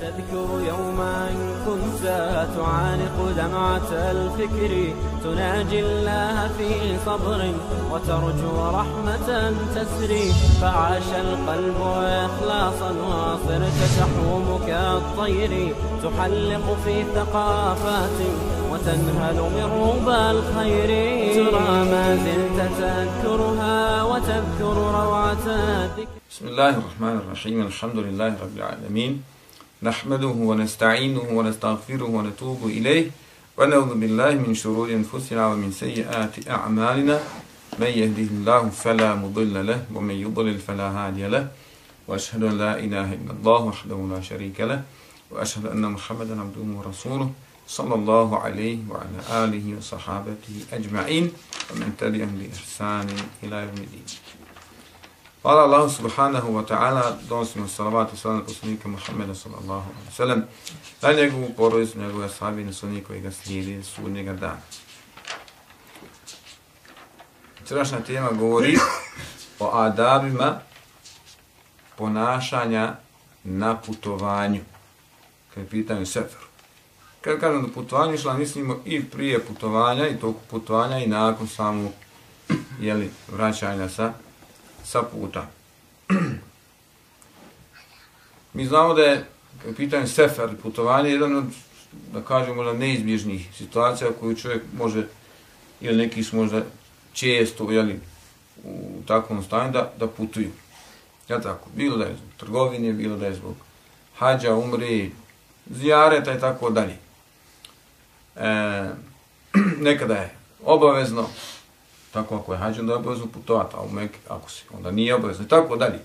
تذكر يوما كنت تعانق دمعة الفكر تناجي الله في صبر وترجو رحمة تسري فعاش القلب إخلاصا وصرت تحوم كالطير تحلق في ثقافات وتنهل من ربى الخير. ترى ما زلت تذكرها وتذكر روعة الذكر. بسم الله الرحمن الرحيم. الحمد لله رب العالمين. نحمده ونستعينه ونستغفره ونتوب إليه ونعوذ بالله من شرور أنفسنا ومن سيئات أعمالنا. من يهده الله فلا مضل له ومن يضلل فلا هادي له. وأشهد أن لا إله إلا الله وحده لا شريك له. وأشهد أن محمدا عبده ورسوله صلى الله عليه وعلى آله وصحابته أجمعين. ومن تبعهم بإحسان إلى يوم الدين. Hvala Allahu subhanahu wa ta'ala, donosimo salavat i salam poslanika Muhammeda sallallahu alaihi wa sallam, na njegovu porodicu, njegove sahabi i na koji ga slijedi sudnjega dana. Včerašnja tema govori o adabima ponašanja na putovanju. Kad je pitanje seferu. Kad kažem da putovanje šla, mislimo i prije putovanja i toku putovanja i nakon samog jeli, vraćanja sa sa puta. Mi znamo da je pitanje sefer, putovanje, jedan od, da kažemo, možda neizbježnih situacija koju čovjek može, ili neki su možda često, jeli, u takvom stanju da, da putuju. Ja tako, bilo da je zbog trgovine, bilo da je zbog hađa, umri, zijareta i tako dalje. E, nekada je obavezno, tako ako je hađ, onda je obavezno putovat, a u Mekke, ako si, onda nije obavezno, i tako dalje.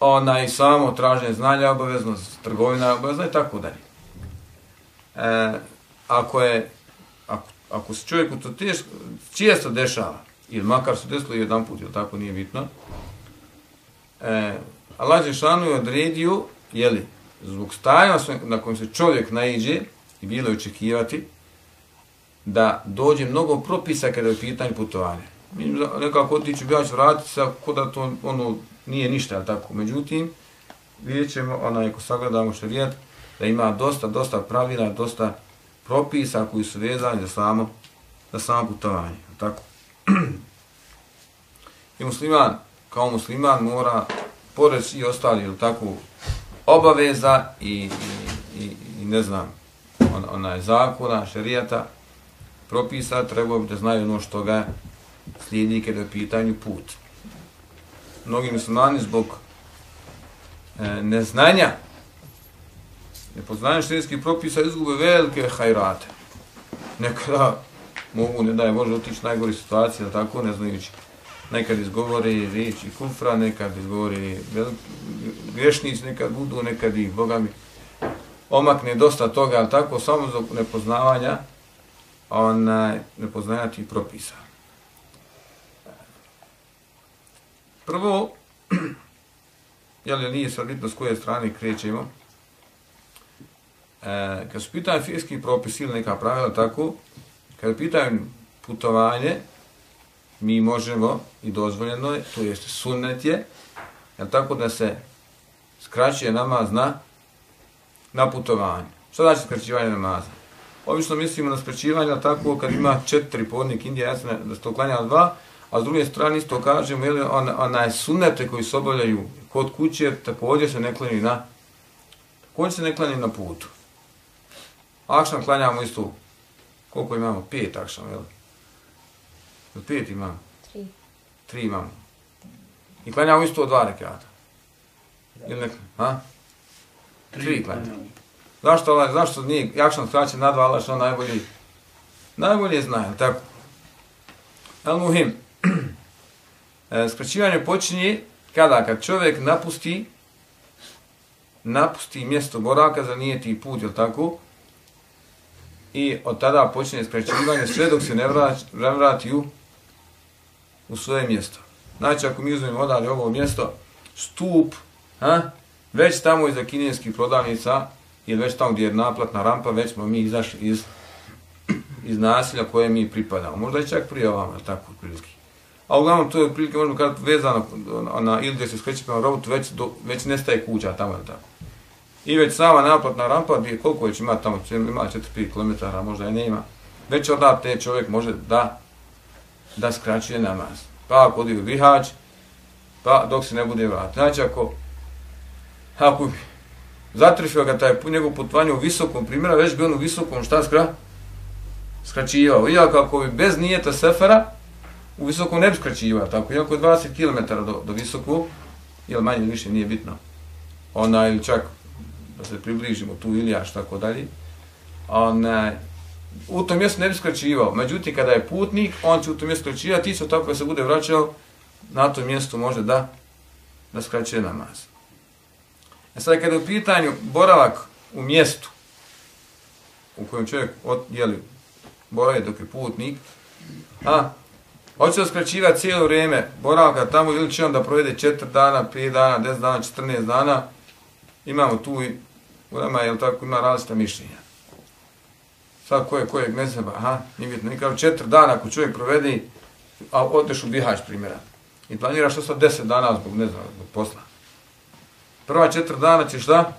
Ona i samo traženje znanja je obavezno, trgovina je obavezno i tako dalje. E, ako je, ako, ako se čovjeku to teško, često dešava, ili makar se desilo jedan put, ili tako nije bitno, e, Allah Žešanu je odredio, jeli, zbog stajanja na kojem se čovjek naiđe, i bilo je očekivati, da dođe mnogo propisa kada je pitanje putovanja. Mi nekako otiću, ja ću vratiti se, ako da to ono, nije ništa, ali tako. Međutim, vidjet ćemo, onaj, ako sagledamo šarijat, da ima dosta, dosta pravila, dosta propisa koji su vezani za samo, za samo putovanje. Tako. I musliman, kao musliman, mora, pored i ostali, ili tako, obaveza i, i, i, i ne znam, on, onaj zakona, šerijata, propisa, trebao bi da znaju ono što ga slijedi kada je pitanju put. Mnogi muslimani zbog e, neznanja, nepoznanja šrijetskih propisa izgube velike hajrate. Nekada mogu, ne daj, Bože, otići najgori situacija, tako ne znajući. Nekad izgovori riječi kufra, nekad izgovori grešnici, nekad budu, nekad i, Boga mi, omakne dosta toga, ali tako, samo zbog nepoznavanja, onaj eh, nepoznanja tih propisa. Prvo, jel nije sad bitno s koje strane krećemo, e, kad su pitanje fijeski propis ili neka pravila tako, kad pitaju putovanje, mi možemo i dozvoljeno je, to jeste sunnet je, jel tako da se skraćuje namaz na, na putovanje. Što znači skraćivanje namaza? Obično mislimo na sprečivanje tako kad ima četiri podnik Indija, jasno da se to klanja dva, a s druge strane isto kažemo, jel, on, onaj sunete koji se obavljaju kod kuće, također se ne klanju na, također se ne klanju na putu. Akšan klanjamo isto, koliko imamo? Pet akšan, jel? Pet imamo? Tri. Tri imamo. I klanjamo isto dva rekata. Ili ne ha? Tri, Tri klanjamo. Zašto Allah, zašto nije jakšan skraćen na dva, Allah što najbolji, najbolje zna, je tako? El muhim, e, skraćivanje počinje kada, kad čovjek napusti, napusti mjesto boravka za nije ti put, je tako? I od tada počinje skraćivanje sve dok se ne vrati, ne vrati u, u svoje mjesto. Znači, ako mi uzmemo odali ovo mjesto, stup, ha? već tamo iza kineskih prodavnica, ili već tamo gdje je naplatna rampa, već smo mi izašli iz, iz nasilja koje mi pripadamo. Možda i čak prije ovama, tako prilike. a uglavnom to je otprilike možemo kada vezano ono, na ili gdje se skreće prema robotu, već, do, već nestaje kuća tamo je tako. I već sama naplatna rampa, gdje koliko već ima tamo, ima 4-5 km, možda je nema, već odate čovjek može da da skraćuje namaz. Pa ako odi u bihać, pa dok se ne bude vrat. Znači ako, ako zatrifio ga taj njegov putovanje u visokom primjera, već bi on u visokom šta skra? skraćivao. Iako ako bi bez nijeta sefera, u visokom ne bi skraćivao. Tako, iako je 20 km do, do visoku, ili manje više nije bitno. Ona ili čak da se približimo tu ili Ilijaš, tako dalje. Ona, u tom mjestu ne bi skraćivao. Međutim, kada je putnik, on će u tom mjestu skraćivati, isto tako da se bude vraćao, na tom mjestu može da da skraćuje namaz. E sad, kada je u pitanju boravak u mjestu u kojem čovjek od, jeli, boravi dok je putnik, a hoće da skraćiva cijelo vrijeme boravka tamo ili će on da provede 4 dana, 5 dana, 10 dana, 14 dana, imamo tu i u nama, jel tako, ima različita mišljenja. Sad ko je kojeg mezeba, aha, nije bitno, nikada četiri dana ako čovjek provedi, a odeš u Bihać primjera, i planiraš što sad deset dana zbog, ne znam, zbog posla. Prva četiri dana ćeš da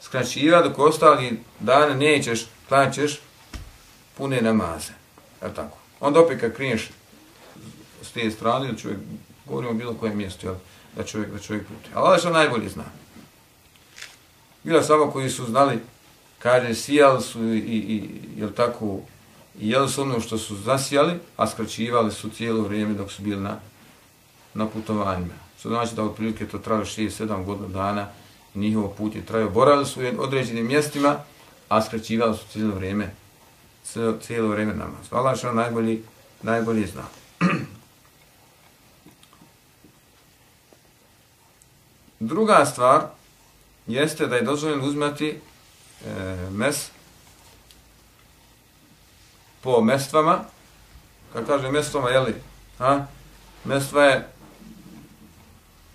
skraćiva, dok ostali dana nećeš, klanćeš pune namaze. Je tako? Onda opet kad kriješ s te strane, da čovjek, govorimo o bilo kojem mjestu, jel? da čovjek, da čovjek putuje. Ali ovaj što najbolje zna. Bila samo koji su znali kaže, sijali su i, i jel tako, i jeli su ono što su zasijali, a skraćivali su cijelo vrijeme dok su bili na, na putovanjima. Što znači da od prilike to trajalo 6-7 godina dana, njihovo put je trajao. Borali su u određenim mjestima, a skraćivali su cijelo vrijeme, cijelo vrijeme namaz. Hvala što najbolji, najbolji zna. Druga stvar jeste da je dozvoljeno uzmati e, mes po mestvama, kad kaže mestvama, jeli, ha? mestva je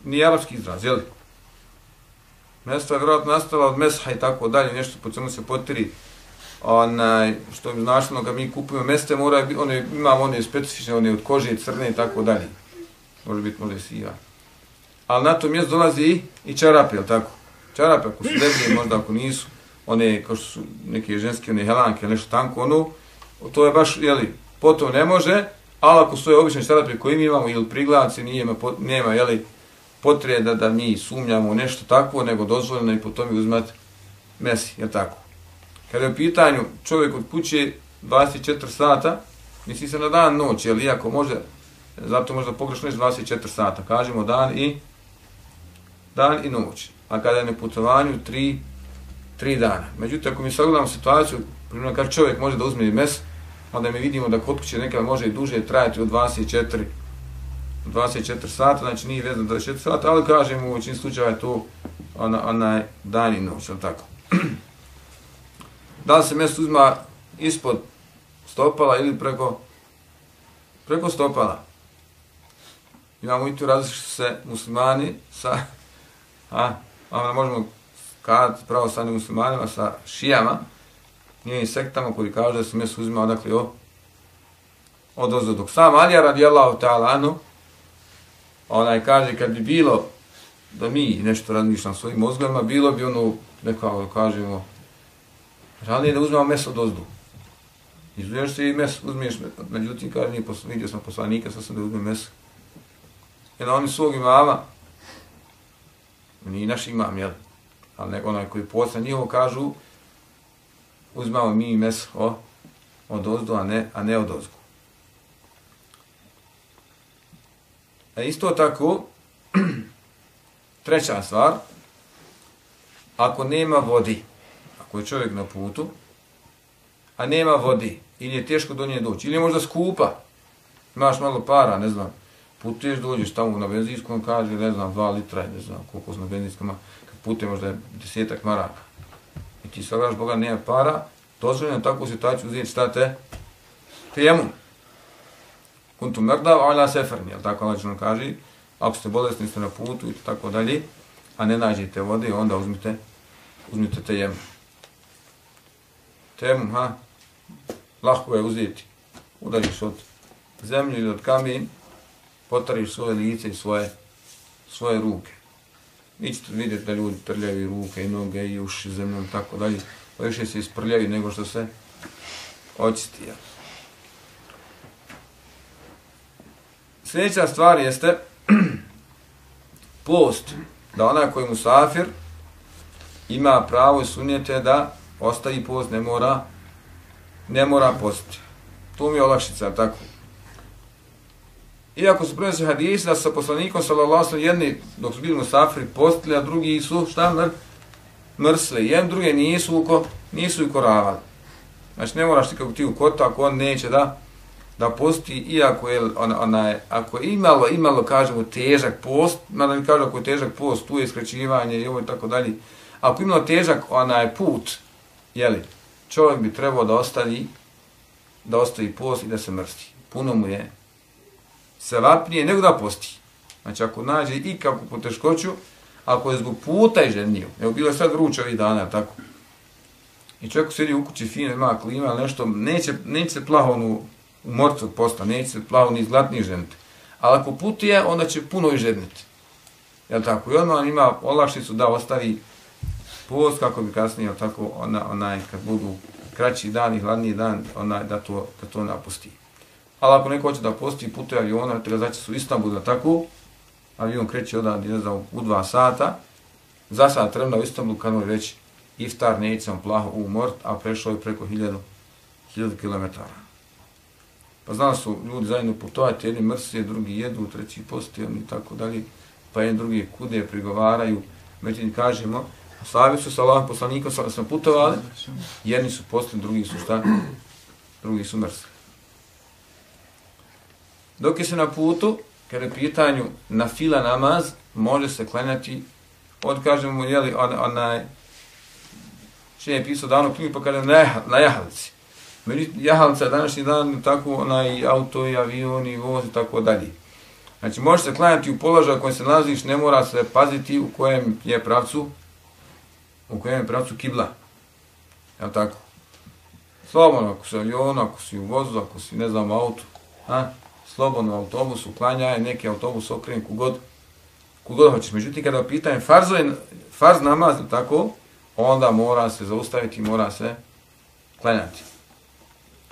nije arapski izraz, jel? Mestva je vjerojatno nastala od mesha i tako dalje, nešto po čemu se potiri, onaj, što bi značilo kad mi kupujemo meste, mora, one, imamo one specifične, one od kože, crne i tako dalje. Može biti, može siva. Ali na to mjesto dolazi i, i čarape, jel tako? Čarape, ako su deblje, možda ako nisu, one kao što su neke ženske, one helanke, nešto tanko, ono, to je baš, jeli, potom ne može, ali ako su obične čarape koje mi imamo, ili priglavci, nije, nema, jeli, potreda da, da mi sumnjamo nešto takvo, nego dozvoljeno i potom uzmati mesi, je tako. Kada je u pitanju čovjek od kuće 24 sata, misli se na dan noć, jel, iako može, zato možda pogrešno je 24 sata, kažemo dan i dan i noć. A kada je na putovanju 3 3 dana. Međutim, ako mi sagledamo situaciju, primjer, kad čovjek može da uzme mes, onda mi vidimo da kod kuće nekada može i duže trajati od 24, 24 sata, znači nije vezano 24 sata, ali kažemo u većini slučaja je to ona, onaj dan i noć, ali tako. da li se mjesto uzma ispod stopala ili preko, preko stopala? Imamo i tu različite se muslimani sa, a, a možemo kad stane muslimanima sa šijama, njenim sektama koji kaže da se mjesto uzima odakle o, od ozdo. Dok sam Alija radijallahu ta'ala anu, onaj kaže kad bi bilo da mi nešto razmišljam svojim mozgovima, bilo bi ono, nekako kažemo, ranije da uzmemo meso od ozdu. Izuzmeš se i mes, uzmeš, međutim, kaže, nije posl vidio sam poslanika, sad sam da uzmem meso. Jer oni svog imama, nije naš imam, jel? ali nego onaj koji posla njihovo kažu, uzmamo mi meso o, od ozdu, a ne, a ne od ozgu. E, isto tako, treća stvar, ako nema vodi, ako je čovjek na putu, a nema vodi, ili je teško do nje doći, ili je možda skupa, imaš malo para, ne znam, putuješ, dođeš tamo na benzinskom, kaže, ne znam, dva litra, ne znam, koliko su na benzinskom, putuje možda desetak maraka. I ti sagledaš Boga nema para, dozvoljeno takvu situaciju uzeti šta te? jemu Kuntu mrdav, ala seferni, jel tako Allah nam kaže, ako ste bolesni, ste na putu i tako dalje, a ne nađete vode, onda uzmite, uzmite tejemu. Tejemu, ha, lahko je uzeti. Udariš od zemlje ili od kamen, potariš svoje lice i svoje, svoje ruke. Vi ćete vidjeti da ljudi trljaju ruke i noge i uši zemljom i tako dalje. Pa više se isprljaju nego što se očisti. Jel. Sljedeća stvar jeste post. Da onaj koji mu safir ima pravo i sunjete da ostavi post, ne mora, ne mora postiti. To mi je olakšica, tako. Iako su prenosi hadisi da su sa poslanikom sallallahu jedni dok su bili musafiri postili, a drugi su šta mr, mrsli. Jedan druge nisu uko, nisu i koravali. Znači ne moraš ti kako ti u kota ako on neće da da posti iako je on, ona je, ako je imalo, imalo kažemo težak post, mada mi kažu ako je težak post, tu je skraćivanje i ovo i tako dalje. Ako imalo težak onaj put, jeli, čovjek bi trebao da ostavi da ostavi post i da se mrsti. Puno mu je se vapnije nego da posti. Znači ako nađe i kako po teškoću, ako je zbog puta i ženio, evo bilo je sad vruće ovih dana, tako. I čovjek sedi u kući fino, ima klima, ali nešto, neće, neće se plaho onu, u morcu posta, neće se plavo ni zlatni ženiti. Ali ako putuje, onda će puno i ženiti. Jel tako? I on ima olakšicu da ostavi post, kako bi kasnije, jel tako, ona, onaj, kad budu kraći dan i hladniji dan, onaj, da to, da to napusti. Ali ako neko hoće da posti putuje aviona, treba zaći su Istanbul da tako, avion kreće odavde, ne znam, u dva sata, za sat trebno u Istanbul, kad mu reći, iftar neće sam plaho u mort, a prešao je preko hiljadu, hiljadu kilometara. Pa znali su ljudi zajedno putovati, jedni mrsi, drugi jedu, treći posti, i tako dalje, pa jedni drugi kude prigovaraju, međutim kažemo, Slavi su sa Allahom poslanikom, sa sam putovali, jedni su postali, drugi su šta? Drugi su mrsli. Dok je se na putu, kada je pitanju na fila namaz, može se klanjati, od kažemo, jeli, on, onaj, što je pisao davno knjigu, pa kada na, na jahalici. Meni jahalca današnji dan, tako onaj auto i avion i voz i tako dalje. Znači, može se klanjati u položaju u kojem se nalaziš, ne mora se paziti u kojem je pravcu, u kojem je pravcu kibla. Je tako? Slobodno, ako si avion, ako si u vozu, ako si, ne znam, auto, ha? slobodno autobus uklanjaje, neki autobus okreni kugod, kugod hoćeš. Međutim, kada pitanje farzo je, farz namaz, tako, onda mora se zaustaviti, mora se klanjati.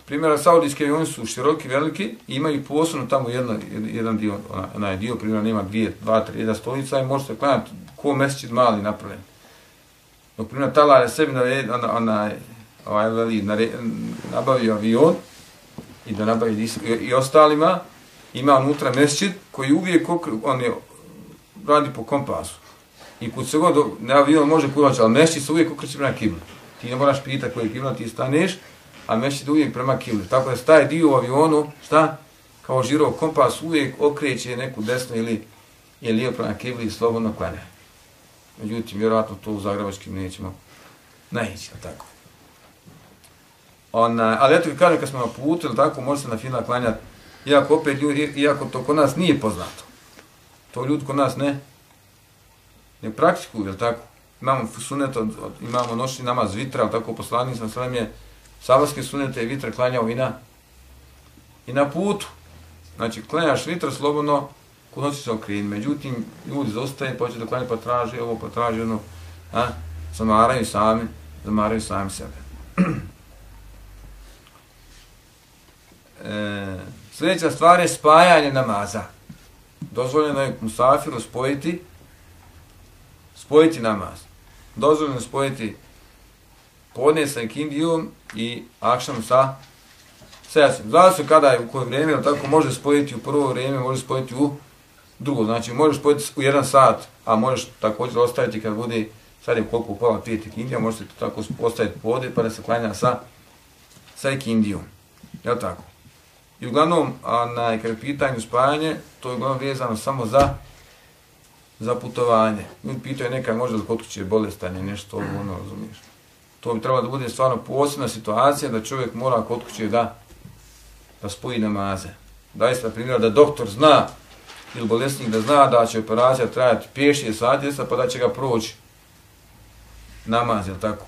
Primjera, saudijski avioni su široki, veliki, imaju posebno tamo jedan, jedan dio, onaj dio, primjera, nema dvije, dva, tri, jedna stolica i možete klanjati ko mesečit mali napravljen. Dok primjera Talar je sebi nared, ona, onaj, ovaj, veli, nabavio avion i da nabavi i, i ostalima, ima unutra mesečit koji uvijek on je radi po kompasu. I kud se god, ne avion može kudoći, ali mesečit se uvijek okreće prema kibli. Ti ne moraš pitati koji je kibla, ti staneš, a mesčid uvijek prema kibli. Tako da staje dio u avionu, šta? Kao žirov kompas uvijek okreće neku desnu ili je lijevo prema kibli i slobodno klanja. Međutim, vjerojatno to u Zagrebačkim nećemo naići, tako. Ona, ali eto, kažem, kad smo na putu, ili tako, može se na fina klanjati iako opet ljudi, iako to kod nas nije poznato. To ljudi kod nas ne, ne praktikuju, je tako? Imamo sunet, od, od, imamo noćni namaz vitra, ali tako poslanik sam sve je sabarske sunete je vitr klanjao i na, i na putu. Znači, klanjaš vitr slobodno, kod noći se okreni. Međutim, ljudi zostaje, pa početi da klanja, pa traže ovo, pa traže ono, a, zamaraju sami, zamaraju sami sebe. e, Sljedeća stvar je spajanje namaza. Dozvoljeno je musafiru spojiti spojiti namaz. Dozvoljeno je spojiti podne sa ikindijom i akšam sa sejasim. Zvala se kada je u koje vrijeme, ali tako može spojiti u prvo vrijeme, može spojiti u drugo. Znači možeš spojiti u jedan sat, a možeš također ostaviti kad bude sad je koliko upala pijeti ikindija, možete tako postaviti podne pa da se klanja sa, sa ikindijom. Je tako? I uglavnom, na kada je pitanje spajanje, to je uglavnom vezano samo za za putovanje. Ljudi pitaju neka možda kod kuće bolestanje, nešto ono, razumiješ. To bi trebalo da bude stvarno posebna situacija da čovjek mora kod kuće da da spoji namaze. Da je primjer da doktor zna ili bolesnik da zna da će operacija trajati 5-6 sati, pa da će ga proći namaz, jel tako?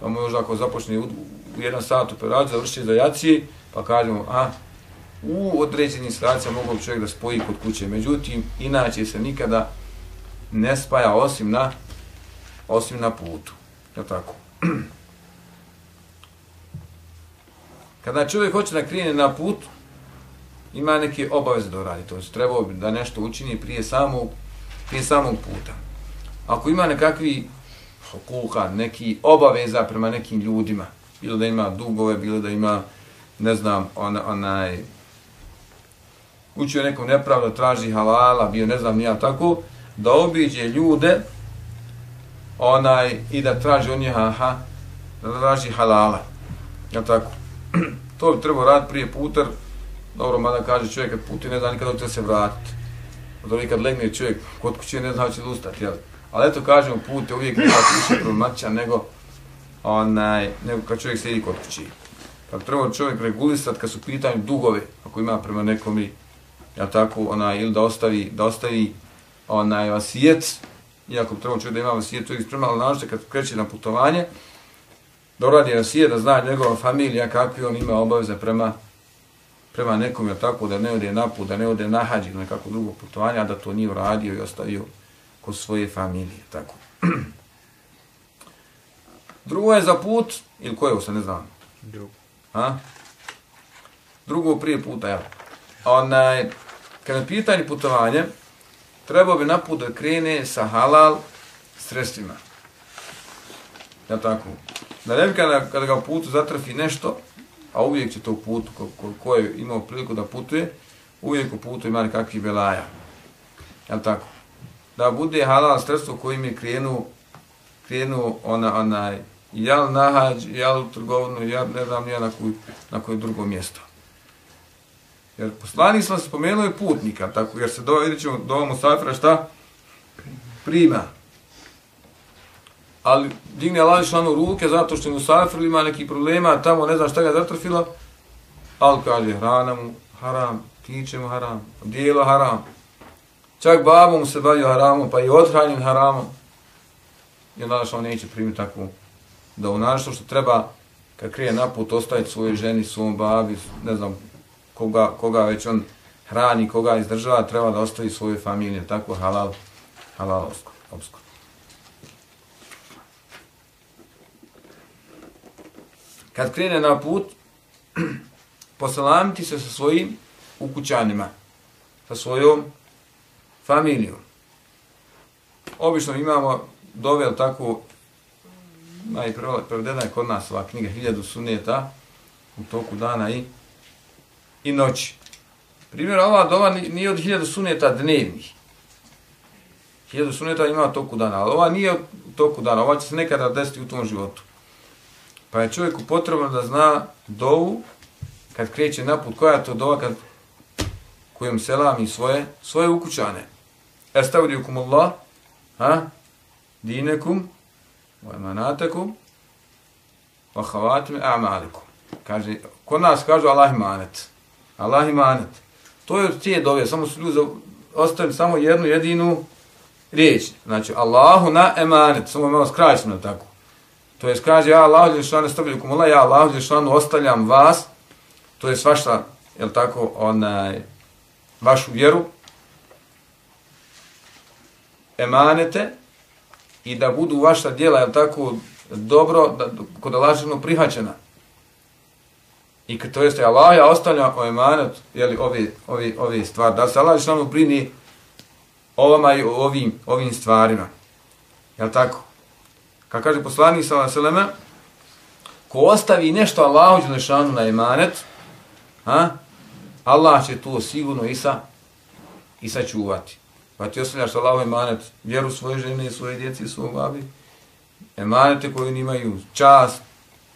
Pa možda ako započne u, u jedan sat operaciju, završi za jaci, pa kažemo, a, u određenim situacijama mogu čovjek da spoji kod kuće. Međutim, inače se nikada ne spaja osim na osim na putu. Je tako? Kada čovjek hoće da krene na put, ima neke obaveze da uradi. To je trebao da nešto učini prije samog, prije samog puta. Ako ima nekakvi kuha, neki obaveza prema nekim ljudima, bilo da ima dugove, bilo da ima, ne znam, on, onaj, učio nekom nepravdu, traži halala, bio ne znam nija tako, da obiđe ljude onaj i da traži on je ha, da traži halala. Ja tako. to bi trebao raditi prije putar, dobro, mada kaže čovjek kad puti ne zna nikada će se vratiti. Dobro, kad legne čovjek kod kuće ne zna će da ustati, jel? Ali eto kažemo, put je uvijek nekako znači više problematičan nego, onaj, nego kad čovjek sedi kod kuće. Pa treba čovjek regulisati kad su pitanju dugove, ako ima prema nekom i, ja tako, onaj, ili da ostavi, da ostavi onaj vasijet, iako bi trebalo čovjek da ima vasijec, čovjek sprema, ali našto kad kreće na putovanje, da uradi vasijec, da zna njegova familija kakvi on ima obaveze prema prema nekom, ja tako, da ne ode na put, da ne ode na hađi ili nekako drugo putovanje, a da to nije uradio i ostavio kod svoje familije, tako. Drugo je za put, ili koje se ne znam? Drugo. Ha? Drugo prije puta, ja. Onaj, kada je pitanje putovanje, trebao bi naput da krene sa halal sredstvima. Ja tako. Da ne bi kada, kada ga u putu zatrafi nešto, a uvijek će to u putu, ko, ko, ko je imao priliku da putuje, uvijek u putu ima nekakvih belaja. Ja tako. Da bude halal sredstvo kojim je krenuo, krenuo ona, onaj, jel na hađ, jel u trgovinu, jel ne znam jel na koje, na koje drugo mjesto. Jer poslanik smo je putnika, tako, jer se do, vidjet ćemo do ovom Musafira šta? Prima. Ali digne Allah šlanu ruke zato što je Musafir ima neki problema, tamo ne znam šta ga zatrfila, ali kaže hrana mu haram, piće mu haram, dijelo haram. Čak babom se bavio haramom, pa i odhranjen haramom. I onda što on neće primiti takvu da u našto što treba kad krije na put ostaviti svojoj ženi, svom babi, ne znam koga, koga već on hrani, koga izdržava, treba da ostavi svoju familiju, tako halal, halal obskur. Kad krene na put, poselamiti se sa svojim ukućanima, sa svojom familijom. Obično imamo dovel tako najprevedena je kod nas ova knjiga Hiljadu suneta u toku dana i i noći. Primjer, ova dova nije od hiljadu suneta dnevnih. Hiljadu suneta ima toku dana, ali ova nije od toku dana, ova će se nekada desiti u tom životu. Pa je čovjeku potrebno da zna dovu, kad kreće naput, koja je to dova kad, kojom selam i svoje, svoje ukućane. Estaudiukum Allah, ha? dinekum, vajmanatekum, vahavatim, amalikum. Kaže, kod nas kažu Allah imanet. Allah imanet. To je od tije dove, samo su ljudi ostavili samo jednu jedinu riječ. Znači, Allahu na emanet, samo malo skraćeno tako. To je, kaže, ja Allahu Đelešanu stavljaju kumula, ja Allahu Đelešanu ostavljam vas, to je svašta, jel tako, onaj, vašu vjeru, emanete, i da budu vaša djela, jel tako, dobro, da, kod Allahšanu prihvaćena. I to jeste Allah, ja ostavljam o emanat, jeli, ovi, ovi, ovi stvari, da se Allah šalno brini ovama i ovim, ovim stvarima. Jel tako? Kad kaže poslanik sa Seleme, ko ostavi nešto Allahu Đelešanu na emanet, ha, Allah će to sigurno i sa, i sačuvati. Pa ti ostavljaš Allahu emanet, vjeru svoje žene, svoje djeci i svoj babi, emanete koji imaju čast,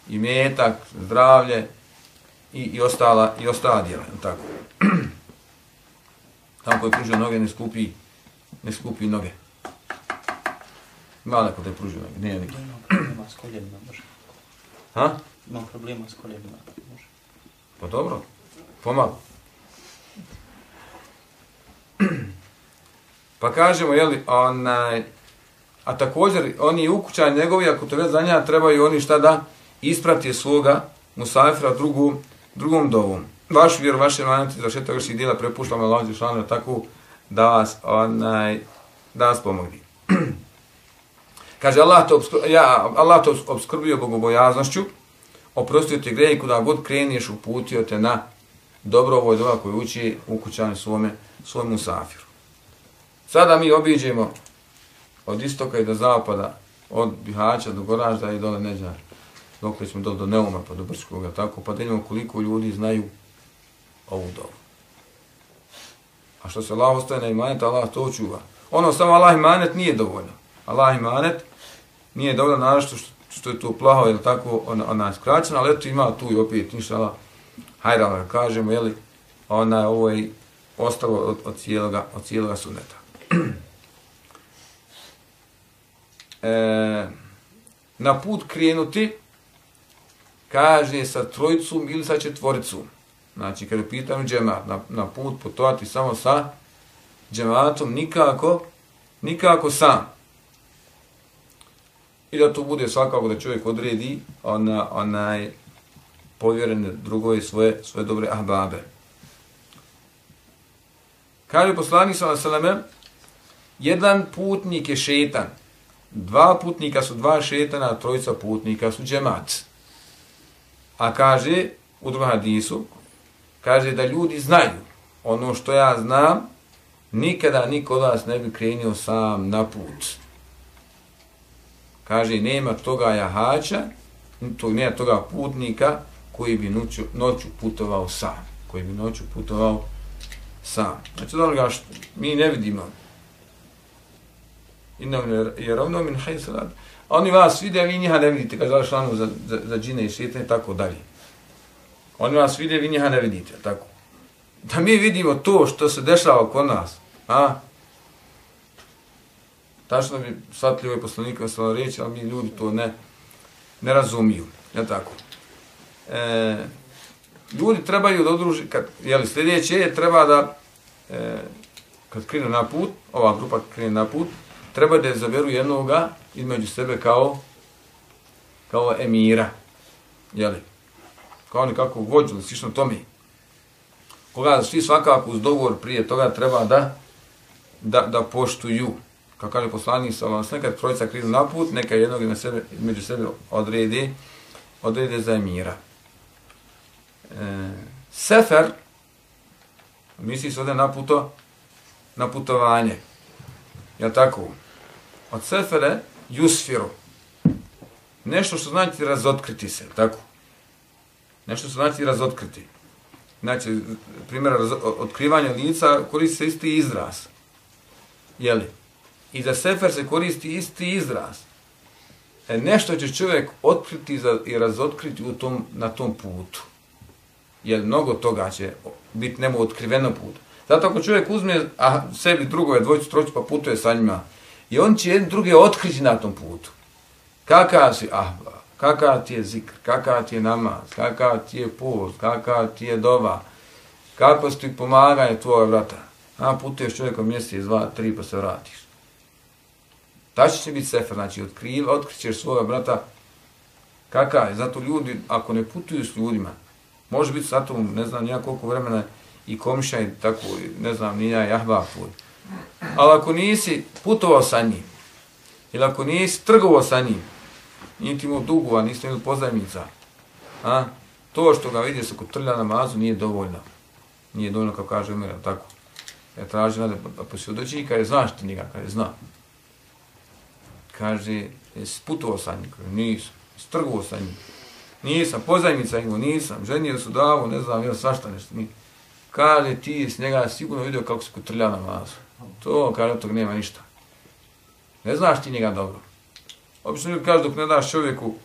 imetak, zdravlje i, i, ostala, i ostala djela. Tako. Tamo koji pružio noge ne skupi, ne skupi noge. Ima neko da je pružio noge, nije neki. Ima problema s koljenima, može. Ha? Ima problema s koljenima, može. Pa dobro, pomalo. Pa kažemo, jeli, onaj, a također oni ukućani njegovi, ako to već za njega, trebaju oni šta da isprati svoga musafira drugu, drugom dovom. vašu vjeru, vaše manati, za šeta vrših dijela prepuštamo Allah Đelšanu tako da vas, onaj, da vas pomogni. Kaže, Allah to, obskrbio, ja, Allah to obskrbio bogobojaznošću, oprostio ti greje kuda god kreniješ, uputio te na dobro ovoj doba koju uči u kućanju svome, svojemu safiru. Sada mi obiđemo od istoka i do zapada, od Bihaća do Goražda i dole Neđa, dok smo do, do Neuma pa do Brčkog, tako, pa da imamo koliko ljudi znaju ovu dobu. A što se Allah ostaje na imanet, Allah to čuva. Ono samo Allah imanet nije dovoljno. Allah imanet nije dovoljno naravno što, što je to plaho ili tako ona, ona skraćena, ali eto ima tu i opet ništa Allah. Hajde Allah kažemo, jeli, ona ovo je ostalo od, od cijeloga, od cijeloga suneta. e, na put krenuti, kaže sa trojicom ili sa četvoricom. Znači, kada pitam džemat, na, na put putovati samo sa džematom, nikako, nikako sam. I da to bude svakako da čovjek odredi ona, onaj povjerene drugoj svoje, svoje dobre ahbabe. Kaže poslanik sa Seleme, jedan putnik je šetan, dva putnika su dva šetana, trojica putnika su džemat. A kaže u drugom hadisu, kaže da ljudi znaju ono što ja znam, nikada niko od vas ne bi krenio sam na put. Kaže, nema toga jahača, to, nema toga putnika koji bi noću, noću putovao sam. Koji bi noću putovao sam. Znači, da ga što mi ne vidimo. Inam je ravno min hajsalat. Oni vas vide, a vi njiha ne vidite, kaže, da za, za, za džine i šetne, tako dalje. Oni vas vide, vi njiha ne vidite, tako. Da mi vidimo to što se dešava kod nas, a? Tačno bi shvatili ovaj poslanik na svoj reći, ali mi ljudi to ne, ne razumiju, je tako. E, ljudi trebaju da odruži, kad, jeli, sljedeće je, treba da, e, kad krenu na put, ova grupa krene na put, treba da izaberu jednoga između sebe kao, kao emira, jeli kao nekako vođu, da slično tome. Koga svi svakako uz dogovor prije toga treba da da, da poštuju. Kako kaže poslanik sa vas, nekad trojica krizu na put, neka jednog na sebe, među sebe odredi, odredi za emira. E, sefer, misli se ovdje na puto, na putovanje. Ja tako? Od sefere, jusfiru. Nešto što znači razotkriti se, tako? Nešto što znači razotkriti. Znači, primjer otkrivanja lica koristi se isti izraz. Jeli? I za sefer se koristi isti izraz. E, nešto će čovjek otkriti za, i razotkriti u tom, na tom putu. Jer mnogo toga će biti nemo otkriveno putu. Zato ako čovjek uzme a sebi drugove dvojicu, trojicu pa putuje sa njima i on će jedan druge otkriti na tom putu. Kakav si ahba? kakav ti je zikr, kakav ti je namaz, kakav ti je post, kakav ti je dova, kako ti pomaganje tvoje vrata. A putuješ čovjekom mjesec, dva, tri, pa se vratiš. Tači će biti sefer, znači otkriv, otkrićeš svoga brata kakav je. Zato ljudi, ako ne putuju s ljudima, može biti sa tom, ne znam nija koliko vremena, i komša je tako, ne znam, nija jahba tvoj. Ali ako nisi putovao sa njim, ili ako nisi trgovao sa njim, nije ti imao dugova, niste imali pozajmica. A? To što ga vidiš ako trlja na mazu nije dovoljno. Nije dovoljno kao kaže Umar, tako. Ja tražim da pa posvjedoći i kaže, znaš ti njega, kaže, zna. Kaže, jesi putovao sa njim, kaže, nisam. Strgovao sa njim. Nisam, pozajmica imao, nisam. Ženio su davo, ne znam, ja svašta nešto. nisam. Kaže, ti s njega sigurno vidio kako se kotrlja na mazu. To, kaže, tog nema ništa. Ne znaš ti njega dobro. Obično ljudi kaže, dok ne daš čovjeku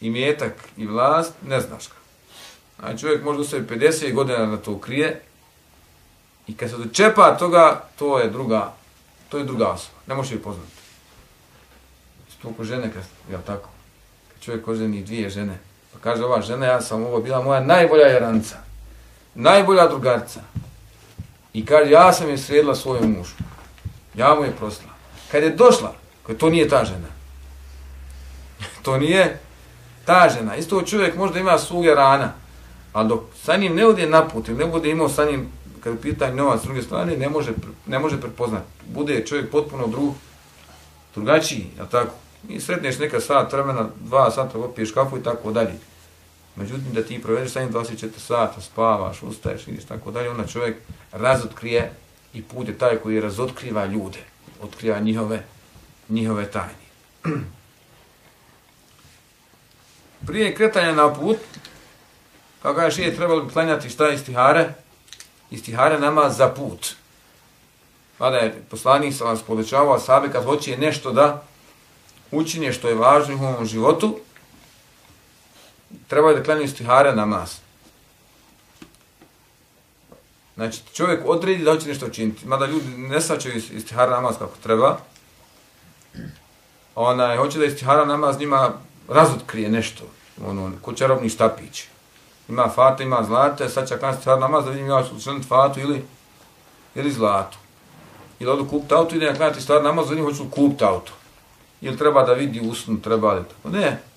i mjetak i vlast, ne znaš ga. A čovjek može ostaviti 50 godina da to krije i kad se dočepa toga, to je druga, to je druga osoba. Ne možeš je poznati. Spoko žene, kad, ja tako, kad čovjek oženi dvije žene, pa kaže ova žena, ja sam ovo bila moja najbolja jaranca, najbolja drugarca. I kaže, ja sam je sredila svojom mužu. Ja mu je prosla. Kad je došla, Koje to nije ta žena. to nije ta žena. Isto čovjek možda ima sluge rana, Ali dok sa njim ne ode na put, ne bude imao sa njim, kad je pitanje novac s druge strane, ne može, ne može prepoznati. Bude čovjek potpuno drug, drugačiji, ja tako? I sretneš neka sat vremena, dva sata, opiješ kafu i tako dalje. Međutim, da ti provedeš sa njim 24 sata, spavaš, ustaješ, ideš tako dalje, onda čovjek razotkrije i put je taj koji razotkriva ljude, otkriva njihove, njihove tajne. Prije kretanja na put, kao kažeš, je trebalo bi klanjati šta istihare? Istihare nama za put. Kada je poslanik sa vas povećavao sabe kad hoće nešto da učinje što je važno u ovom životu, trebaju da klanja istihara namaz. Znači, čovjek odredi da hoće nešto učiniti. Mada ljudi ne sačaju istihara namaz kako treba. Ona hoće da istihara namaz njima razotkrije nešto. Ono, ko čarobni štapić. Ima fata, ima zlata, sad će klanjati istihara namaz da vidim ja učiniti fatu ili, ili zlatu. Ili odu kupiti auto i da ja klanjati istihara namaz da vidim hoću kupiti auto. Ili treba da vidi usnu, treba li tako. Ne.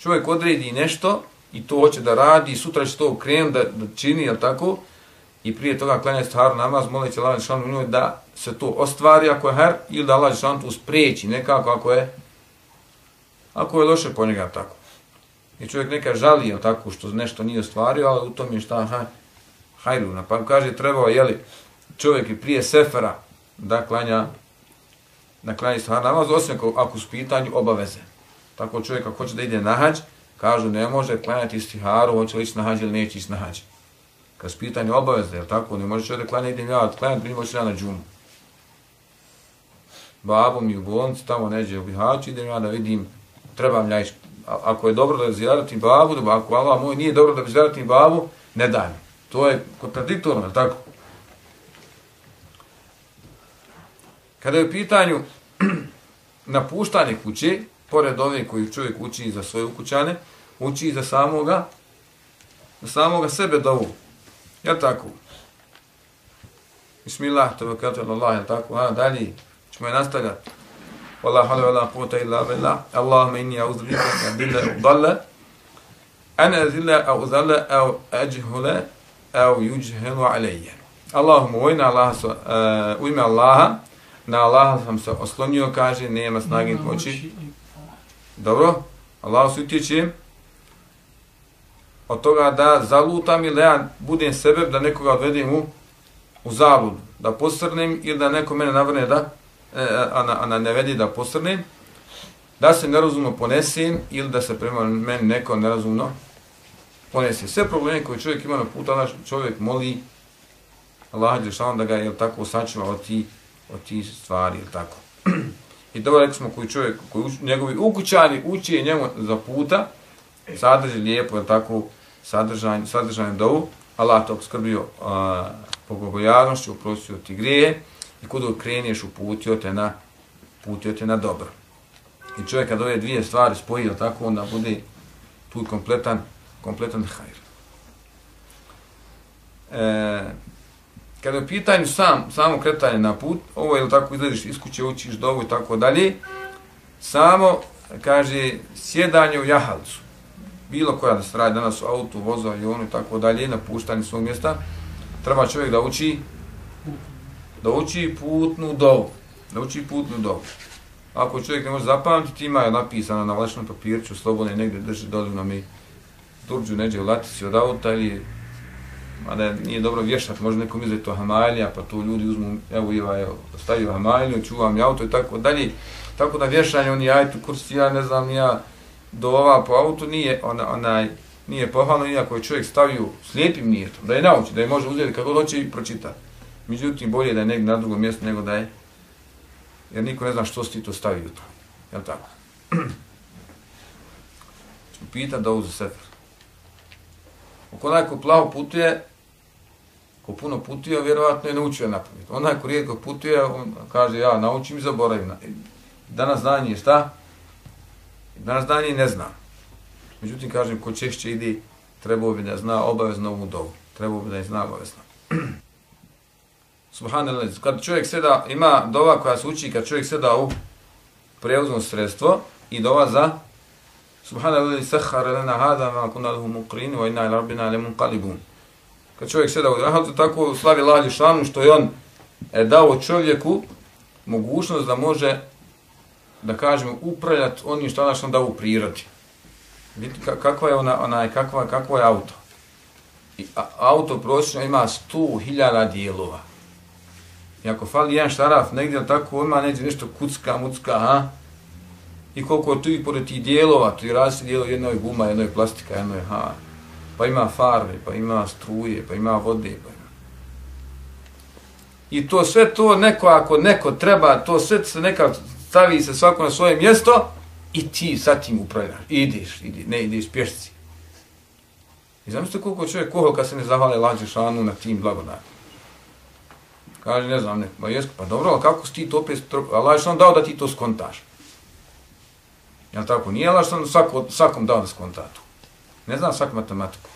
Čovjek odredi nešto i to hoće da radi, sutra će to krenuti da, da čini, jel tako? i prije toga klanja stvar namaz, molit će Allah Žešanu njoj da se to ostvari ako je her, ili da Allah Žešanu to spriječi nekako ako je, ako je loše po njega tako. I čovjek neka žali jel tako što nešto nije ostvario, ali u tom je šta haj, hajruna. Pa kaže trebao je li čovjek i prije sefera da klanja da klanja stvar namaz, osim ako, ako su pitanju obaveze. Tako čovjek ako hoće da ide na hađ, kažu ne može klanjati istiharu, hoće li ići na hađ ili neće ići na hađ kad su pitanje obaveze, je tako? Ne možeš da klanja, idem ja, klanjati, primimo ću ja na džumu. Babu mi u bolnici, tamo neđe u bihaču, idem ja da vidim, trebam ja ići. Ako je dobro da zjarati babu, da ako Allah moj nije dobro da zjarati babu, ne daj mi. To je kontradiktorno, je tako? Kada je u pitanju napuštanje kuće, pored ove koji čovjek uči za svoje ukućane, uči za samoga, za samoga sebe dovu. Ja tako? Bismillah, kada Allah, ja tako? A, dalje, ćemo je nastavljati. Wallah, hvala, wala, puta illa billah. Allahumma inni a'udhu bika min adilla udalla. An adilla aw udalla aw ajhala aw yujhalu alayya. Allahumma wa inna Allah uh, u ime Allaha na Allaha sam se oslonio, kaže, nema snage pomoći. Dobro? Allah se utječe od toga da zalutam ili ja budem sebe da nekoga odvedem u, u zabud, da posrnem ili da neko mene navrne da, e, e, a, na, a na ne vedi da posrnem, da se nerazumno ponesem ili da se prema meni neko nerazumno ponese. Sve probleme koje čovjek ima na puta, naš čovjek moli Allah Đelšan da ga je tako sačuva od ti, od ti stvari, ili tako. I dobro rekli smo koji čovjek, koji uč, njegovi ukućani uči njemu za puta, sadrži lijepo, ili tako, sadržanje, sadržanje dovu, Allah to skrbio po bogobojavnošću, uprosio ti grije i kuda kreniješ uputio te na, uputio te na dobro. I čovjek kad ove dvije stvari spoji, tako onda bude tu kompletan, kompletan hajr. E, kada je pitanju sam, samo kretanje na put, ovo je tako izgledaš iz kuće, učiš dovu i tako dalje, samo, kaže, sjedanje u jahalcu bilo koja da se radi danas u autu, vozu, avionu i tako dalje, napuštanje svog mjesta, treba čovjek da uči da uči putnu dovu. Da uči putnu dovu. Ako čovjek ne može zapamtiti, ima je napisano na vlašnom papirću, slobodno je negdje drži doli na mi durđu neđe u latici od auta ili mada da nije dobro vješati, može nekom izvjeti to hamalija, pa to ljudi uzmu, evo Iva, evo, stavio hamaliju, čuvam i auto i tako dalje. Tako da vješanje, oni ajtu kursi, ja ne znam, ja, do ova po autu nije ona onaj nije pohvalno iako je čovjek stavio slijepim nijetom da je nauči da je može uzeti kako hoće i pročita. Međutim bolje da je negdje na drugom mjestu nego da je jer niko ne zna što si ti to stavio to je tako? Ću pitan da uze sefer. Ako onaj ko plavo putuje ko puno putuje vjerovatno je naučio na pamet onaj ko rijetko putuje on kaže ja naučim i zaboravim danas znanje šta Danas znanje ne zna. Međutim, kažem, ko češće ide, trebao bi da zna obavezno ovu dovu. Trebao bi da je zna obavezno. Subhanallah, kad čovjek seda, ima dova koja se uči kad čovjek seda u prevozno sredstvo i dova za Subhanallah, sahara lana hada, ma kuna lahu muqrin wa inna ila rabbina lemun qalibun. Kad čovjek sada u rahatu, tako slavi Allah Šanu što je on e, dao čovjeku mogućnost da može, da kažemo, upravljati onim što Allah dao u prirodi. Vidite kakva je ona, ona kakva, kakvo je auto. I, a, auto prosječno ima 100.000 dijelova. I ako fali jedan šaraf negdje, tako ima negdje nešto kucka, mucka, ha? I koliko tu i pored tih dijelova, tu i različite dijelo, jedno je guma, jedno je plastika, jedno je ha. Pa ima farbe, pa ima struje, pa ima vode, pa ima. I to sve to neko, ako neko treba, to sve se neka stavi se svako na svoje mjesto i ti sa tim upravljaš. Ideš, idi, ne ideš pješci. I zamislite koliko čovjek kuhao kad se ne zahvali lađe šanu na tim blagodatima. Kaže, ne znam, ne, ma jesko, pa dobro, ali kako si ti to opet, Allah je dao da ti to skontaš. Jel tako? Nije Allah što svako, svakom dao da skonta to. Ne znam svak matematiku.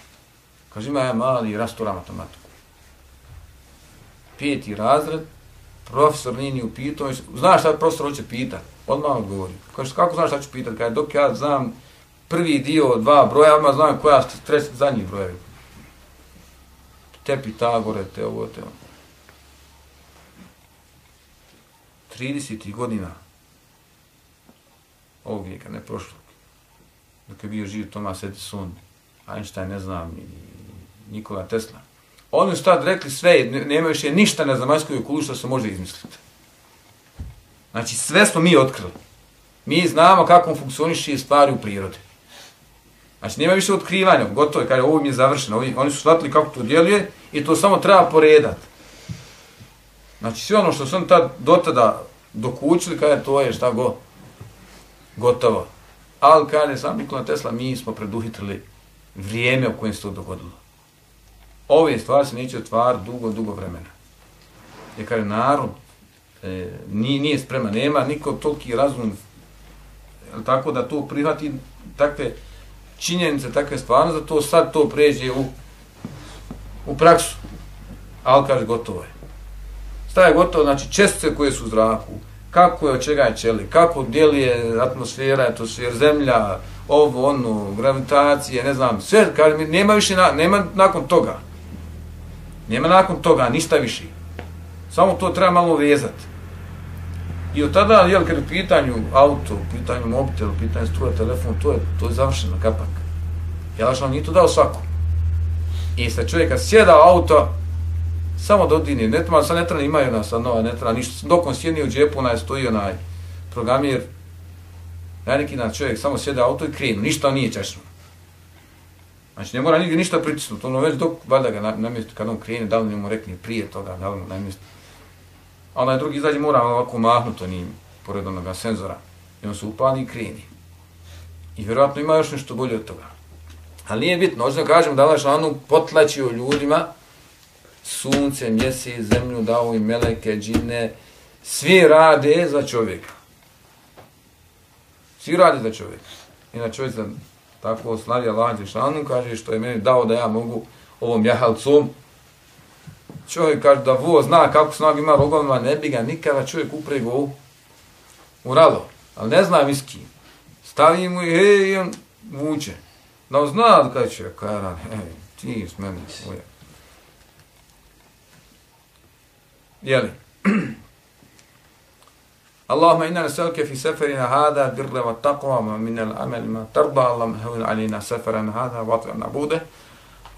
Kaže, ima ja mali rastura matematiku. Peti razred, profesor nije ni upitao, znaš šta profesor hoće pitat? Odmah odgovori. Kaže, kako znaš šta ću pitat? Kaže, dok ja znam prvi dio, dva broja, odmah znam koja su treći, zadnji brojevi. Te Pitagore, te ovo, te ovo. 30. godina ovog vijeka, ne prošlo Dok je bio živ Thomas Edison, Einstein, ne znam, Nikola Tesla. Oni su tad rekli sve, nema više ništa na zemaljskoj okulu što se može izmisliti. Znači, sve smo mi otkrili. Mi znamo kako funkcioniše stvari u prirodi. Znači, nema više otkrivanja, gotovo je, kaže, ovo mi je završeno. Ovi, oni su shvatili kako to djeluje i to samo treba poredati. Znači, sve ono što sam tad do tada dokučili, kaže, to je šta go, gotovo. Ali, kaže, sam Nikola Tesla, mi smo preduhitrili vrijeme u kojem se to dogodilo. Ove stvari se neće otvar dugo, dugo vremena. Je kaže, narod e, nije, nije sprema, nema niko toliki razum, tako da to prihvati takve činjenice, takve stvarno, da to sad to pređe u, u praksu. Ali kaže, gotovo je. Staje gotovo, znači čestice koje su u zraku, kako je od čega je čeli, kako djeluje atmosfera, to sve zemlja, ovo, ono, gravitacije, ne znam, sve, kaže mi, nema više, na, nema nakon toga. Nema nakon toga, ništa više. Samo to treba malo vezati. I od tada, jel, kad je pitanju auto, pitanju mobitel, pitanju struja, telefon, to je, to je završeno, kapak. Jel, što nije to dao svako. I sa čovjeka sjeda auto, samo dodini, ne treba, sad ne treba, imaju nas, sad nova, ne treba, ništa, dok on sjedni u džepu, onaj stoji onaj programir, ja neki na čovjek samo sjede auto i krenu, ništa nije češno. Znači, ne mora nigdje ništa pritisnuti, ono već dok, valjda ga namjesti, kad on krene, da li mu rekne prije toga, da li mu namjesti. A onaj drugi izađe mora ovako mahnuti onim, pored onoga senzora, i on se upali i kreni. I vjerojatno ima još nešto bolje od toga. Ali nije bitno, hoćemo kažem da Allah šanu potlačio ljudima, sunce, mjesec, zemlju, dao i meleke, džine, svi rade za čovjeka. Svi rade za čovjeka. I na čovjek za tako slavi Allah Đešanu, kaže što je meni dao da ja mogu ovom jahalcom. Čovjek kaže da vo zna kako snag ima rogovima, ne bi ga nikada čovjek uprego u, u ralo. Ali ne zna kim. Stavi mu i hej, i on vuče. Da on zna da kaže čovjek, kaj hej, ti s mene, uje. Jeli? اللهم إنا نسألك في سفرنا هذا البر والتقوى ومن الأمل ما ترضى اللهم هون علينا سفرنا هذا واطعنا عبوده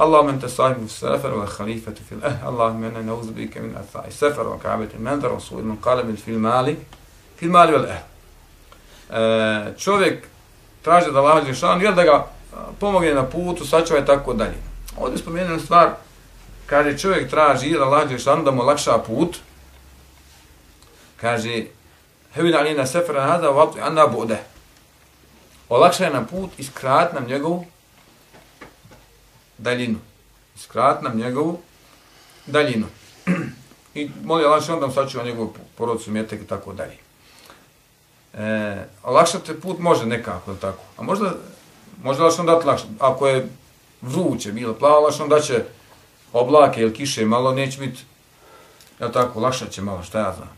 اللهم أنت صاحب في السفر والخليفة في الأهل اللهم إنا نعوذ بك من أثاء السفر وكعبة المنذر وسوء المنقلب في المال في المال والأهل e, čovjek traži da Allah Đelšan, jel da ga pomogne na putu, sačuva i tako dalje. Ovdje spomenujem stvar, kaže čovjek traži da Allah Đelešanu da mu lakša put, kaže Hevin alina sefera hada vatu anna bude. Olakšaj nam put i skrat nam njegovu daljinu. Skrat nam njegovu daljinu. I moli Allah Đelešanu da mu sačuva njegovu porodcu, mjetek i tako dalje. E, olakšati put može nekako, tako. A možda, možda Allah što dati lakše. Ako je vruće, bilo plavo, Allah da će oblake ili kiše malo, neće biti, jel tako, lakša će malo, šta ja znam.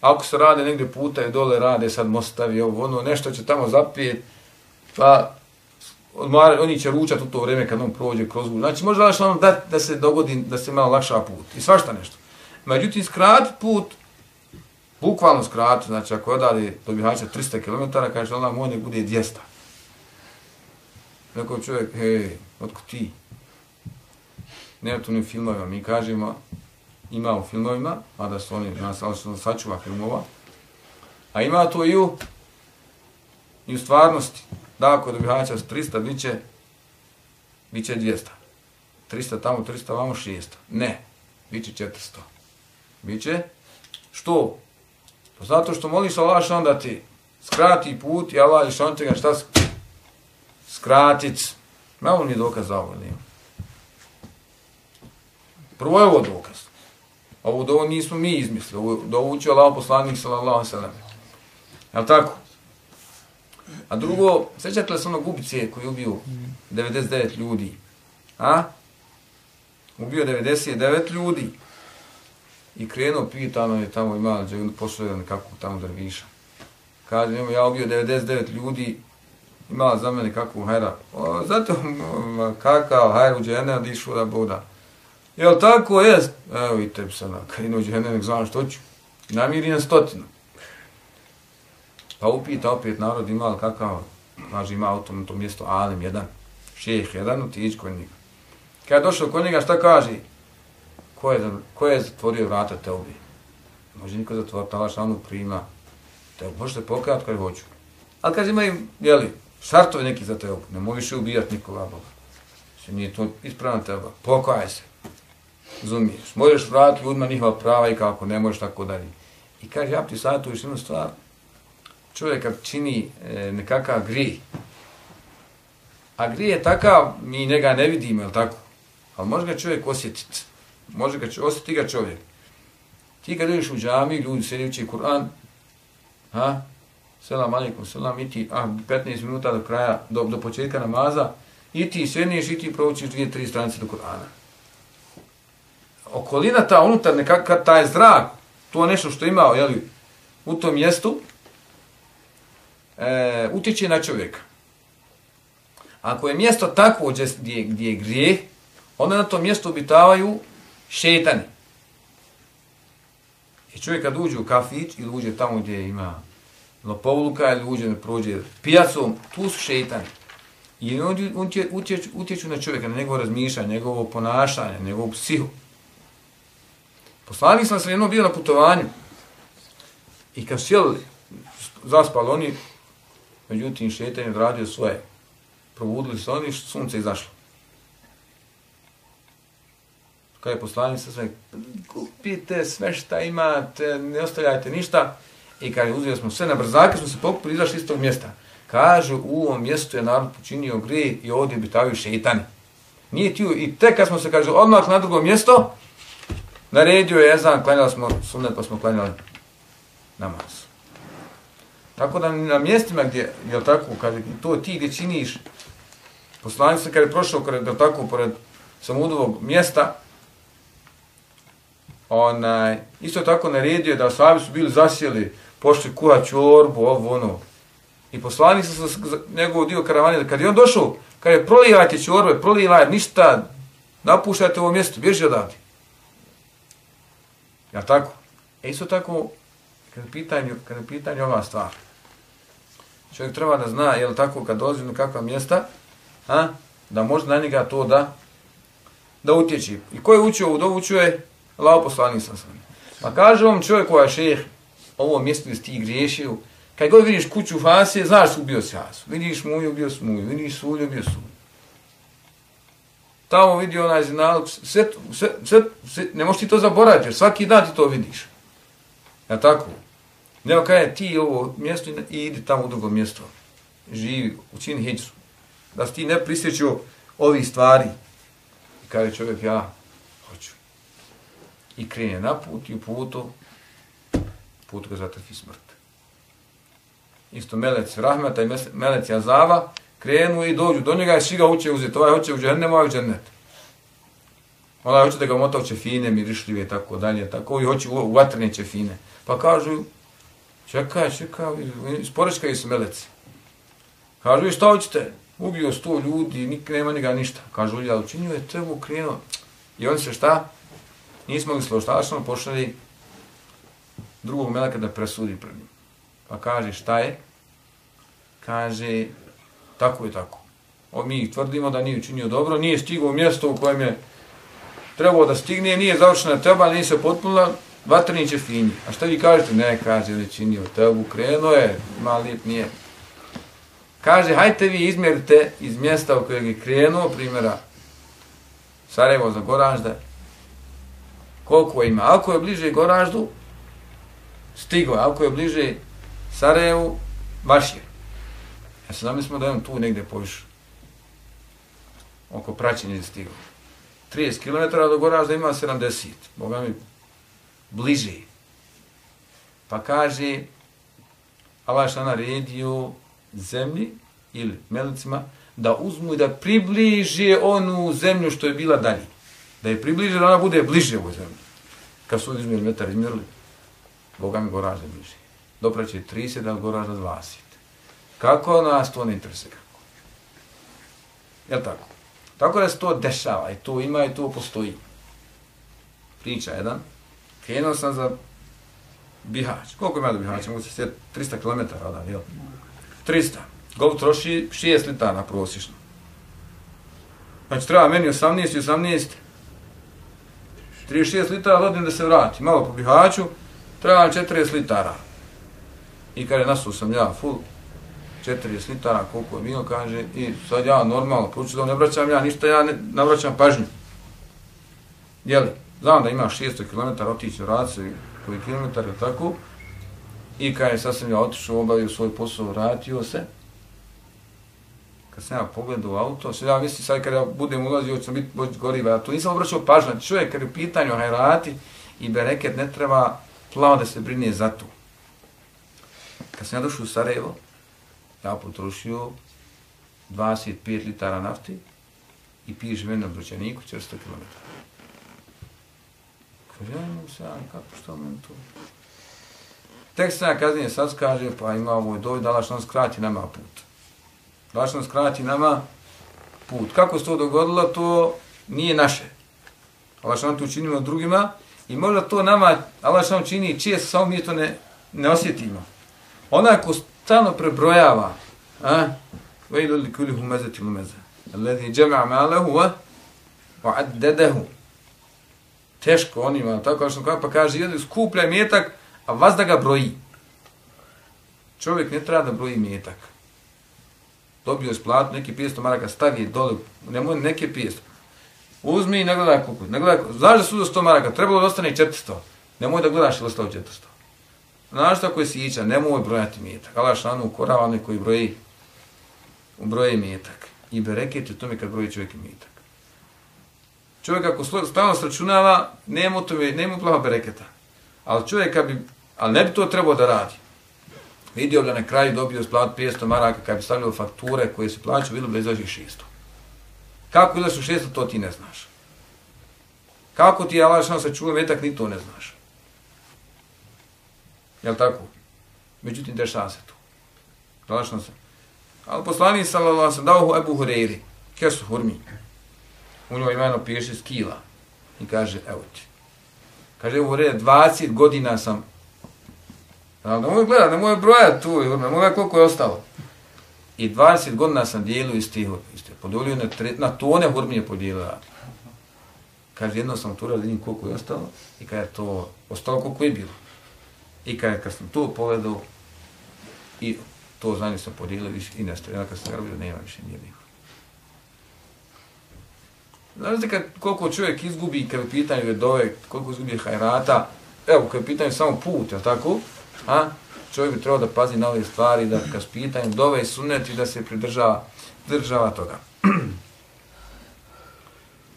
Ako se rade negdje puta i dole rade, sad mostavi ovo, ono, nešto će tamo zapijet, Pa, odmara, oni će ručat u to vrijeme kad on prođe kroz gužu. Znači, može da, ono da, da se dogodi, da se malo lakša put. I svašta nešto. Međutim, skrat put, bukvalno skrat, znači ako je odali do Bihaća 300 km, kaže Allah, moj ne bude 200. Neko čovjek, hej, otko ti? Nema filmovima, mi kažemo, ima u filmovima, a da su oni, nas ali sačuva filmova, a ima to i u, i u stvarnosti. Da, ako dobihaća 300, bit će, bit će 200. 300 tamo, 300 vamo, 600. Ne, bit će 400. Biće, što? Pa zato što moliš Allah onda ti skrati put i Allah iš će ga šta skratic. Malo mi dokaz za ovo nije. Prvo je ovo dokaz. Ovo do nismo mi izmislili. Ovo do ovo učio Allah poslanik sallallahu sallam. Je tako? A drugo, sećate li se onog ubice koji je ubio 99 ljudi? A? Ubio 99 ljudi. I krenuo, pitano je tamo ima da je pošao jedan tamo drviša. Kaže, njemu, ja ubio 99 ljudi, imala za mene kakvu hajra. O, zato, kakav hajra u džene, dišu da boda. Jel tako je? Evo i tebi sada, kad inođe džene, nek znam što ću. Namiri na stotinu. Pa upita opet narod imali kakav, znači ima auto na to mjesto, Alim jedan, šeh jedan, otići kod njega. Kad je došao kod njega, šta kaže? ko je, ko je zatvorio vrata te ubi? Može niko zatvoriti, Allah šanu prima. Te možete pokajati kada hoću. Ali kaže imaju, jeli, šartove neki za te ubi. Ne moviš ubijati nikoga Boga. Se nije to ispravno teba. Pokaj se. Zumiješ. Možeš vratiti ljudima njihova prava i kako ne možeš tako dalje. I kaže, ja ti sad tu još jednu stvar. Čovjek kad čini e, nekakav gri, a grih je takav, mi njega ne vidimo, je tako? Ali može ga čovjek osjetiti može ga osjeti ga čovjek. Ti kad ideš u džami, ljudi sedi uči Kur'an, ha? Selam alaikum, selam, i ti, ah, 15 minuta do kraja, do, do početka namaza, i ti sedneš i ti proučiš dvije, tri stranice do Kur'ana. Okolina ta unutar, nekakav taj zrak, to nešto što ima jeli, u tom mjestu, e, utječe na čovjeka. Ako je mjesto takvo gdje, gdje je grijeh, onda na tom mjestu obitavaju šetani. I čovjek kad uđe u kafić ili uđe tamo gdje ima lopovluka ili uđe prođe pijacom, tu su šetani. I oni utječu, utječu na čovjeka, na njegovo razmišljanje, njegovo ponašanje, njegovu psihu. Poslanik sam se jednom bio na putovanju i kad sjeli, zaspali oni, međutim šetan je odradio svoje. Probudili se oni, sunce izašlo kada je poslanik sa sve, kupite sve šta imate, ne ostavljajte ništa. I kada je uzeli smo sve na brzake, smo se pokupili izašli iz tog mjesta. Kaže, u ovom mjestu je narod počinio grije i ovdje bitavaju šeitani. Nije tio, i tek kad smo se, kaže, odmah na drugo mjesto, naredio je Ezan, klanjali smo sunet, pa smo klanjali namaz. Tako da na mjestima gdje, je tako, kaže, to ti gdje činiš, poslanik se kad je prošao, kad je tako, pored samudovog mjesta, onaj, isto tako naredio da sahabi su bili zasjeli, pošli kuha čorbu, ovo, ono. I poslani se sa njegov dio karavane, kad je on došao, kad je prolijajte čorbe, prolijajte, ništa, napuštajte ovo mjesto, bježi odavde. Jel tako? E isto tako, kad je pitanje, kad je pitanje ova stvar, čovjek treba da zna, je tako, kad dolazi na kakva mjesta, a, da može na njega to da, da utječi. I ko je učio u dovu, učio je lao poslani sam sam. Pa kaže vam čovjek koja šeh, ovo mjesto gdje ti griješio, kad god vidiš kuću Fasije, znaš ubio si Hasu. Vidiš muju, ubio muju, Vidiš sulju, ubio sulju. Tamo vidi onaj zinalog, sve, sve, sve, sve, ne možeš ti to zaboraviti, jer svaki dan ti to vidiš. Ja tako? Nego kada ti ovo mjesto i idi tamo u drugo mjesto. Živi, učini hijđu. Da ti ne prisjećao ovih stvari. I kaže čovjek, ja, hoću. i krene na put i u putu, put ga zatrfi smrt. Isto melec rahmeta i melec jazava krenu i dođu do njega i svi ga uče uzeti. Ovaj hoće u džennem, ovaj u džennet. Ona hoće da ga mota u čefine, mirišljive i tako dalje. Tako i hoće u vatrne čefine. Pa kažu, čekaj, čekaj, sporečkaju se meleci. Kažu, vi šta hoćete? Ubio sto ljudi, nik, nema njega ništa. Kažu, ljudi, učinio je tebu krenuo. I on se šta? Nismo li složiti, ali smo pošli drugog meleka da presudi pred njim. Pa kaže, šta je? Kaže, tako je tako. O, mi tvrdimo da nije učinio dobro, nije stigao u mjesto u kojem je trebao da stigne, nije završena teba, nije se potpunila, vatrnić je finji. A šta vi kažete? Ne, kaže, ne činio tebu, krenuo je, ima lijep, nije. Kaže, hajte vi izmjerite iz mjesta u kojeg je krenuo, primjera Sarajevo za Goražda, koliko ima. Ako je bliže Goraždu, stigo. Ako je bliže Sarajevu, vaš je. E, ja se zamislimo da je on tu negdje poviš oko praćenja stigo. 30 km do Goražda ima 70. Boga mi bliži. Pa kaže, Allah šta naredio zemlji ili melicima, da uzmu i da približe onu zemlju što je bila dalje. Da je približe, da ona bude bliže ovoj zemlji. Kad su izmjerili metar izmjerili, Boga mi Goražda bliže. Dopraće 30, da Goražda 20. Kako nas to ne interesuje? Jel tako? Tako da se to dešava i to ima i to postoji. Priča jedan. Krenuo sam za Bihać. Koliko ima do Bihaća? Mogu se sjeti 300 km odan, jel? 300. Golf troši 6 litara prosječno. Znači treba meni 18 i 18. 36 litara dodim da se vrati. Malo po Bihaću. Treba 40 litara. I kada je sam ja full, 40 litara, koliko je bilo, kaže, i sad ja normalno, poruču da ne vraćam ja ništa, ja ne navraćam pažnju. Jeli, znam da ima 600 km otići u Race, koji kilometar je tako, i kad je sasvim ja otišao, obavio svoj posao, vratio se, kad sam ja pogledao u auto, sad ja mislim sad kada budem ulazio, ću biti boć goriva, ja tu nisam obraćao pažnju, znači čovjek kada je u pitanju hajrati i bereket ne treba plavo da se brine za to. Kad sam ja došao u Sarajevo, ja potrošio 25 litara nafte i piješ meni na broćaniku 400 km. Kaže, ja imam se, kako što meni to? Tek se ja kaznije sad kaže, pa ima ovo doj, da laš nam skrati nama put. Laš nam skrati nama put. Kako se to dogodilo, to nije naše. Allah što nam to učinimo drugima i možda to nama, Allah što nam čini često, samo mi to ne, ne osjetimo. Onaj ko stalno prebrojava, a, Vajlu li kuli humezeti lumeze, alladhi džema malahu wa wa'addedehu. Teško onima, tako što pa kaže, jedan skuplja metak, a vas da ga broji. Čovjek ne treba da broji metak. Dobio je splat, neki 500 maraka, stavi dole, nemoj neke 500. Uzmi i ne gledaj kukuć. Ne gledaj, znaš da su do 100 maraka, trebalo da ostane 400. Nemoj da gledaš ili ostao 400. Znaš tako je sića, nemoj brojati metak. Allah šanu ukorava onaj koji broji, broji metak. I bereket je tome kad broji čovjek metak. Čovjek ako stalno sračunava, nema tome, nema plava bereketa. Ali čovjek bi, ali ne bi to trebao da radi. Vidio da na kraju dobio splat 500 maraka kad bi stavljao fakture koje se plaćaju, bilo bi da izađe 600. Kako izašu 600, to ti ne znaš. Kako ti je Allah šanu se čuje metak, ni to ne znaš. Jel tako? Međutim, dešava se to. Dalašno se. Ali poslani sallallahu sam dao Ebu Hureyri, kesu hurmi. U njoj imeno piše skila. I kaže, evo ti. Kaže, Ebu Hureyri, 20 godina sam Da, ne mogu gledati, ne mogu brojati tu, ne mogu gledati koliko je ostalo. I 20 godina sam dijelio iz tih iste. Podolio na, tre, na tone hurmije podijelio. Kaže, jedno sam tu radim koliko je ostalo i kaže to ostalo koliko je bilo. I kad, kad sam to pogledao i to znanje sam podijelio više i nastavio. Jedna kad sam garbio, nema više nijednih. Znate kad, koliko čovjek izgubi kad je pitanje vedove, koliko izgubi hajrata, evo kad je pitanje samo put, je tako? A? Čovjek bi trebao da pazi na ove stvari, da kad pitanje dove i suneti, da se pridržava, država toga.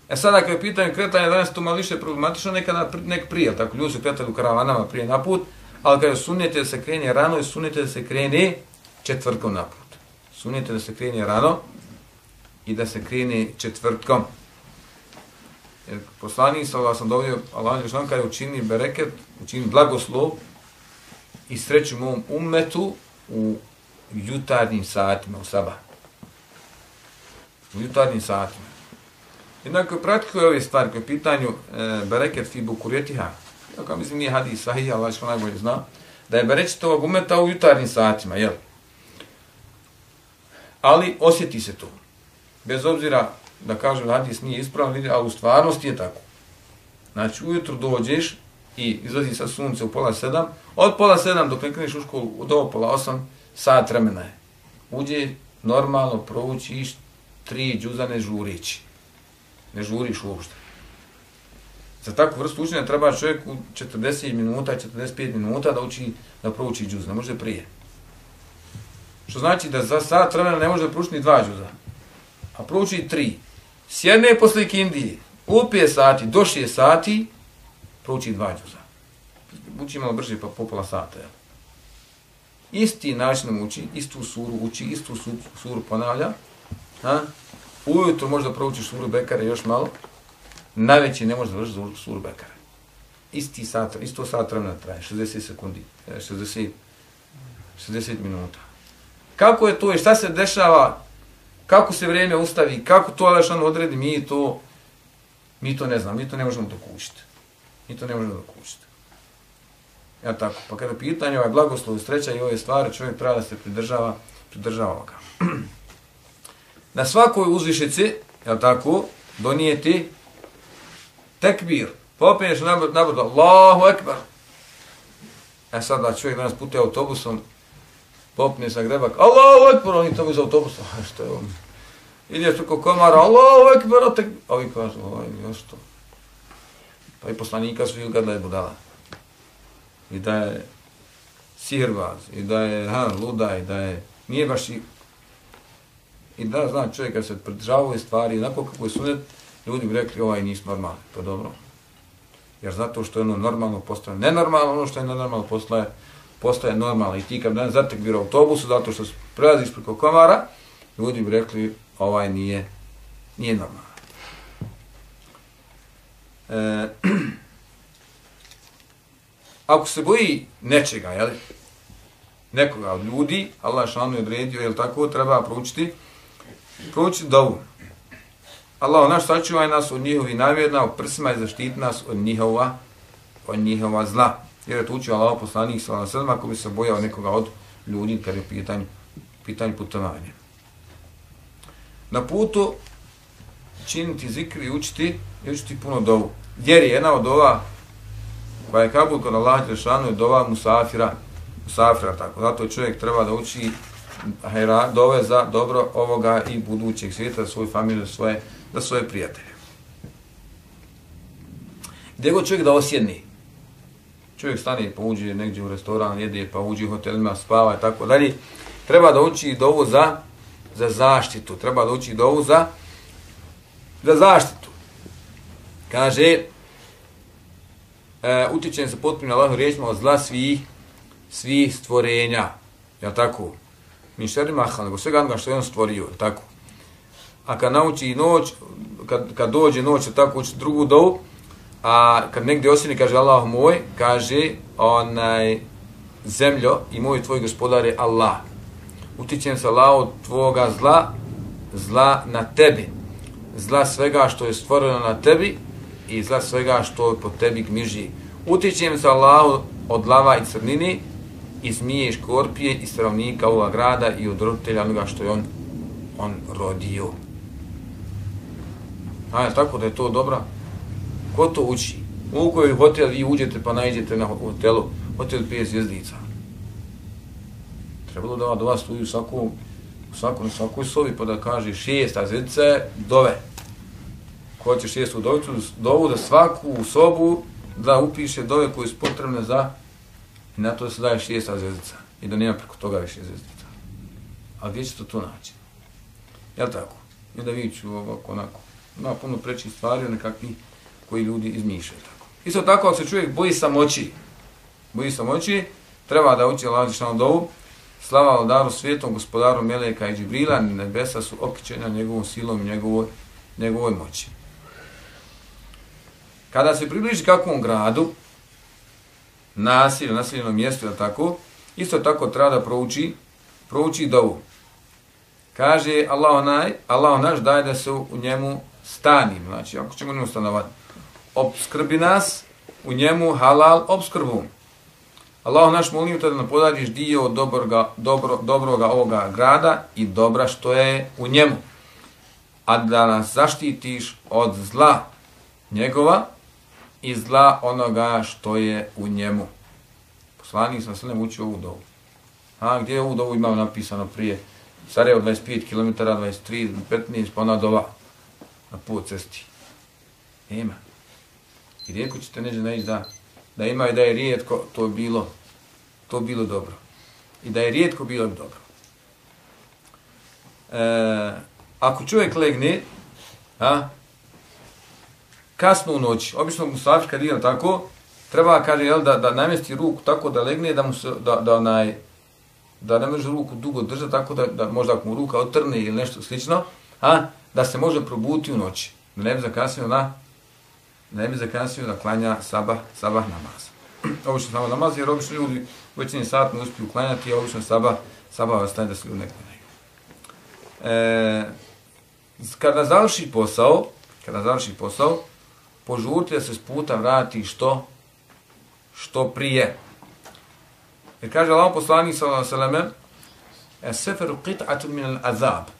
E sada kad je pitanje kretanja, danas to malo više problematično, nekada nek prije, tako ljudi su kretali u karavanama prije na put, ali kada sunnete da se krene rano i sunnete da se krene četvrtkom na put. Da se krene rano i da se krene četvrtkom. Jer poslanik sa Allah sam dovolio, Allah je kada učini bereket, učini blagoslov i sreću mom umetu u jutarnjim satima u sabah. U jutarnjim satima. Jednako praktikuje ove stvari koje pitanju e, bereket fi bukurjetiha. Tako mislim nije hadis sahih, Allah što najbolje zna. Da je bereket ovog umeta u jutarnjim satima, jel? Ali osjeti se to. Bez obzira da kažem da hadis nije ispravan, ali u stvarnosti je tako. Znači, ujutro dođeš i izlazi sa sunce u pola sedam, od pola sedam dok ne kreneš u školu do pola osam, sat vremena je. Uđe normalno provući tri džuzane žurići. Ne žuriš uopšte. Za takvu vrstu učenja treba čovjek u 40 minuta, 45 minuta da uči da prouči džuz, ne može prije. Što znači da za sat vremena ne može da prouči ni dva džuza, a prouči tri. Sjedne posle kindije, u 5 sati, do 6 sati, prouči dva džuza. Uči malo brže, pa popola sata. Jel? Isti način uči, istu suru uči, istu suru ponavlja. Ha? Ujutro možda proučiš suru Bekare još malo, najveći ne može završiti suru Bekare. Isti sat, isto sat vremena traje, 60 sekundi, e, 60, 60 minuta. Kako je to i šta se dešava, kako se vrijeme ustavi, kako to Alešan odredi, mi to, mi to ne znam, mi to ne možemo dokućiti. Mi to ne možemo dokućiti. Ja tako, pa kada pitanje ovaj blagoslov i sreća i ove stvari, čovjek treba da se pridržava, pridržava ovoga. Na svakoj uzvišici, je tako, donijeti tekbir. popiješ na brdo, Allahu ekber. E sad da čovjek danas putuje autobusom, popne sa grebak, Allahu ekber, oni to iz autobusa, što je on? Ideš preko komara, Allahu ekber, a tek... A vi kažu, oj, još to. Pa i poslanika su ili da je budala. I da je sirbaz, i da je ha, luda, i da je... Nije baš i... I da zna čovjek kad se pridržavaju stvari, onako kako je sunet, ljudi bi rekli, ovaj nis normalni, pa dobro. Jer zato što je ono normalno postaje nenormalno, ono što je nenormalno postaje, postaje normalno. I ti kad danas zatek bira autobusu, zato što prelaziš preko komara, ljudi bi rekli, ovaj nije, nije normalno. E, ako se boji nečega, jel, nekoga od ljudi, Allah šanu je odredio, jel tako, treba proučiti, proučiti dovu. Allah naš sačuvaj nas od njihovi navjerna, u prsima i zaštiti nas od njihova, od njihova zla. Jer je to učio Allah poslanih svala sredma, ako bi se bojao nekoga od ljudi, kad je pitanje, pitanje putovanja. Na putu činiti zikri i učiti, i učiti puno dovu. Jer je jedna od ova koja je kabul kod Allah Đelešanu je dova musafira, musafira tako. Zato čovjek treba da uči hajra, dove za dobro ovoga i budućeg svijeta, svoju familiju, svoje, za svoje prijatelje. Gdje god čovjek da osjedni, čovjek stane pa uđe negdje u restoran, jede pa uđe u hotelima, spava i tako dalje, treba da uči dovu za, za zaštitu, treba da uči dovu za, za zaštitu. Kaže, e, utječen se potpuno Allahu riječima od zla svih, svih stvorenja. Jel tako? Mi šeri nego svega onoga što je on stvorio. Tako? A kad nauči noć, kad, kad dođe noć, tako uči drugu dovu, a kad negdje osjeni, kaže Allah moj, kaže onaj zemljo i moj tvoj gospodar je Allah. Utičem se Allah od tvoga zla, zla na tebi. Zla svega što je stvoreno na tebi i zla svega što po tebi gmiži. Utičem se Allah od lava i crnini, i zmije i škorpije, i stravnika ovoga grada, i od roditelja onoga što je on, on rodio. A je tako da je to dobra? Ko to uči? U koji hotel vi uđete pa najđete na hotelu, hotel pije zvijezdica. Trebalo da do vas stoji u svakom, u svakom, svakoj sobi pa da kaže šesta zvijezdice, dove ko će šestu dovicu, dovu da svaku sobu da upiše dove koje su potrebne za i na to se daje šesta zvijezdica i da nema preko toga više zvijezdica. A gdje će to to naći? Jel tako? I da vidit ovako, onako. Ima puno prečih stvari nekakvi koji ljudi izmišljaju tako. Isto tako, ako se čovjek boji samoći, boji samoći, treba da uči Allah Žešanu dovu, slava Aldaru svijetom, gospodaru Meleka i Džibrila, nebesa su okićena njegovom silom i njegovoj, njegovoj moći. Kada se približi kakvom gradu, nasilju, nasiljenom mjestu, je tako, isto tako treba da prouči prouči dovu. Kaže Allah onaj, Allah naš daje da se u njemu stanim, znači ako ćemo njemu stanovati. Obskrbi nas u njemu halal obskrbu. Allah naš molim te da nam podariš dio dobroga, dobro, dobroga ovoga grada i dobra što je u njemu. A da nas zaštitiš od zla njegova i zla onoga što je u njemu. Poslanik sam sve učio ovu dovu. A gdje je ovu dovu imao napisano prije? Sarajevo 25 km, 23, 15, pa ona dova na put cesti. Nema. I rijeko ćete neđe naći da, da ima i da je rijetko to bilo, to bilo dobro. I da je rijetko bilo dobro. E, ako čovjek legne, a, kasno u noći, obično musafir kad igra tako, treba kaže jel, da, da namjesti ruku tako da legne, da mu se, da, da onaj, da ne može ruku dugo držati, tako da, da možda ako mu ruka otrne ili nešto slično, a, da se može probuti u noći. Da ne bi zakasnio na, ne bi zakasnio da klanja sabah, sabah namaz. obično samo namaz, jer obično ljudi u većini sat ne uspiju klanjati, a obično sabah, sabah ostaje da se ljudi ne klanjaju. E, kada završi posao, kada završi posao, požurite da se s puta vrati što, što prije. Jer kaže Allah poslanik sallallahu alejhi ve sellem: "Es-seferu qit'atun min al-azab."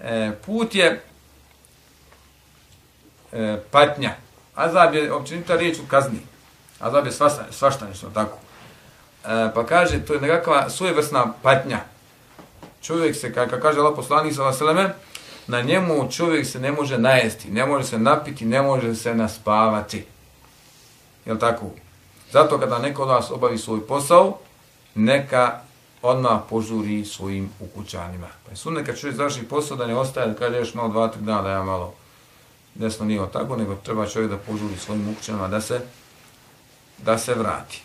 E, put je e, patnja. Azab je općenita riječ u kazni. Azab je svašta, svašta nešto tako. E, pa kaže, to je nekakva svojevrsna patnja. Čovjek se, kako kaže Allah poslanik sa vaseleme, na njemu čovjek se ne može najesti, ne može se napiti, ne može se naspavati. Je tako? Zato kada neko od vas obavi svoj posao, neka odmah požuri svojim ukućanima. Pa je sunne kad čovjek završi posao da ne ostaje, da kaže još malo dva, tri dana da ja malo desno nije tako, nego treba čovjek da požuri svojim ukućanima da se, da se vrati.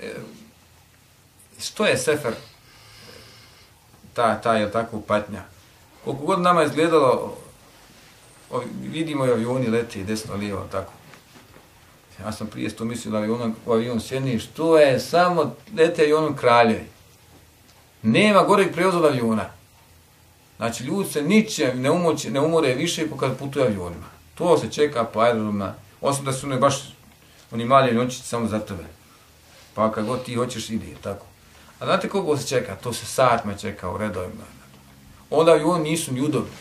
E, što je sefer ta, ta je tako patnja? Koliko god nama izgledalo, vidimo i avioni leti desno, lijevo, tako. Ja sam prije sto mislio da avion, u avion sjeni, što je samo lete i onom kraljevi. Nema goreg prevoza od aviona. Znači, ljudi se niče ne, umoć, ne umore više kad putuje avionima. To se čeka po aerodromima. Osim da su ne baš oni mali aviončići samo za tebe. Pa kad god ti hoćeš, ide, tako. A znate koliko se čeka? To se satima čeka u redovima. Onda avioni nisu ni udobni.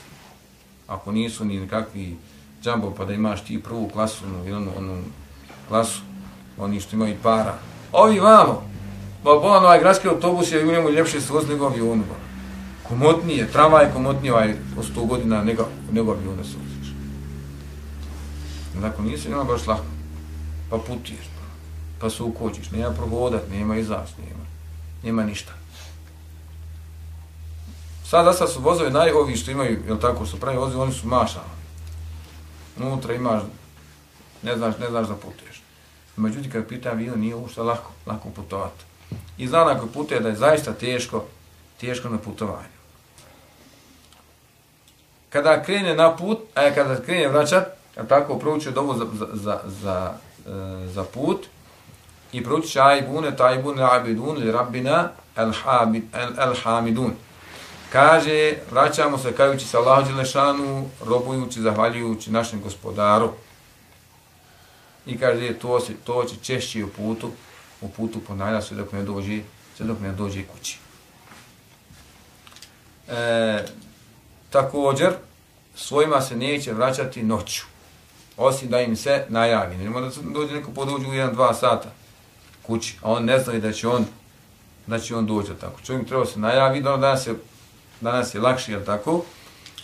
Ako nisu ni nekakvi džambo, pa da imaš ti prvu klasu, onu, ono, ono klasu, oni što imaju para. Ovi vamo, pa bolan ono, ovaj gradski autobus je u njemu ljepše se vozi nego avionu. Komotnije, tramvaj je komotnije ovaj od sto godina nego, nego aviona se voziš. Dakle, nije se njima baš lako. Pa putuješ, pa, pa se ukočiš, nema prohodat, nema izaz, nema, nema ništa. Sada sad su vozovi najovi što imaju, jel tako, su pravi vozovi, oni su mašali. Unutra imaš, ne znaš, ne znaš da putuješ. Međutim, kad pita avion, nije ušte lako, lako putovati. I zna na koji putuje da je zaista teško, teško na putovanju. Kada krene na put, a e, kada krene vraćat, a tako proučuje dobu za, za, za, za, e, za put, i proučuje će ajbune, tajbune, abidun, li rabbina, elhamidun. el, el. Kaže, vraćamo se kajući sa Allahom Đelešanu, robujući, zahvaljujući našem gospodaru. I kaže, e, to, se, to će češće u putu, u putu ponavlja sve dok ne dođe, sve dok ne dođe kući. E, također, svojima se neće vraćati noću, osim da im se najavi. Ne mora da se dođe neko podođu u jedan, dva sata kući, a on ne zna da će on, da će on doći tako. Čovjek treba se najavi, da danas je, danas je lakše, jel tako?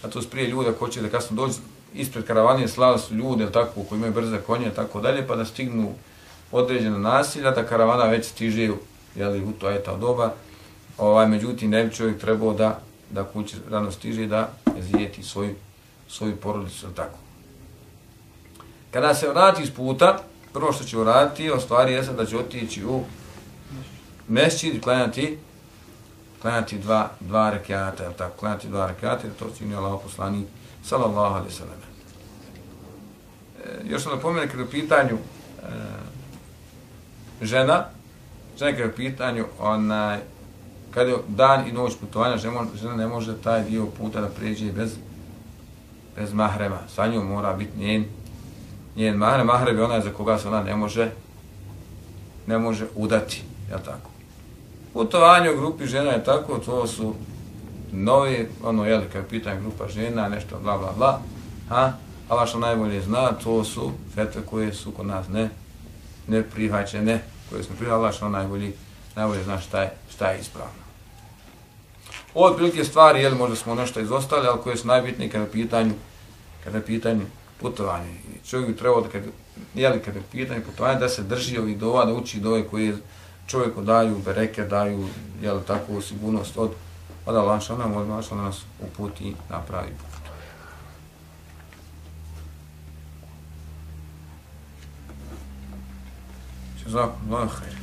A to sprije ljude ko će da kasno dođe, ispred karavane slali su ljude, tako, koji imaju brze konje, tako dalje, pa da stignu određena nasilja, da karavana već stiže jeli, u to je ta doba. Ovaj, međutim, ne bi čovjek trebao da, da kuće rano stiže da zijeti svoju, svoju porodicu, tako. Kada se vrati iz puta, prvo što će uraditi, o stvari je da će otići u mešći i klanjati, klanjati dva, dva rekiata, tako, klanjati dva rekiata, to će Allah poslanik, sallallahu alaihi sallam. E, još sam napomenuo kada je u pitanju e, žena, žena kada je u pitanju, onaj, kada je dan i noć putovanja, žena, žena ne može taj dio puta da pređe bez, bez mahrema. Sa njom mora biti njen, njen mahrem. Mahrem je onaj za koga se ona ne može, ne može udati, je tako? Putovanje u grupi žena je tako, to su nove, ono, jel, kad je pitanje grupa žena, nešto, bla, bla, bla, ha? Allah što najbolje zna, to su fetve koje su kod nas ne, ne prihvaćene, koje smo prihvaćene, Allah što ono najbolje, najbolje zna šta je, šta je ispravno. Od prilike stvari, jel, možda smo nešto izostali, ali koje su najbitnije kada je pitanju, kada je pitanju putovanja. Čovjek bi trebao da kad, jeli, kada je pitanje putovanja, da se drži ovih dova, da uči dove koje čovjeku daju, bereke daju, jel, takvu sigurnost od, Od Allah šal nam odmah šal nas uputi na pravi put. Zakon, lahir.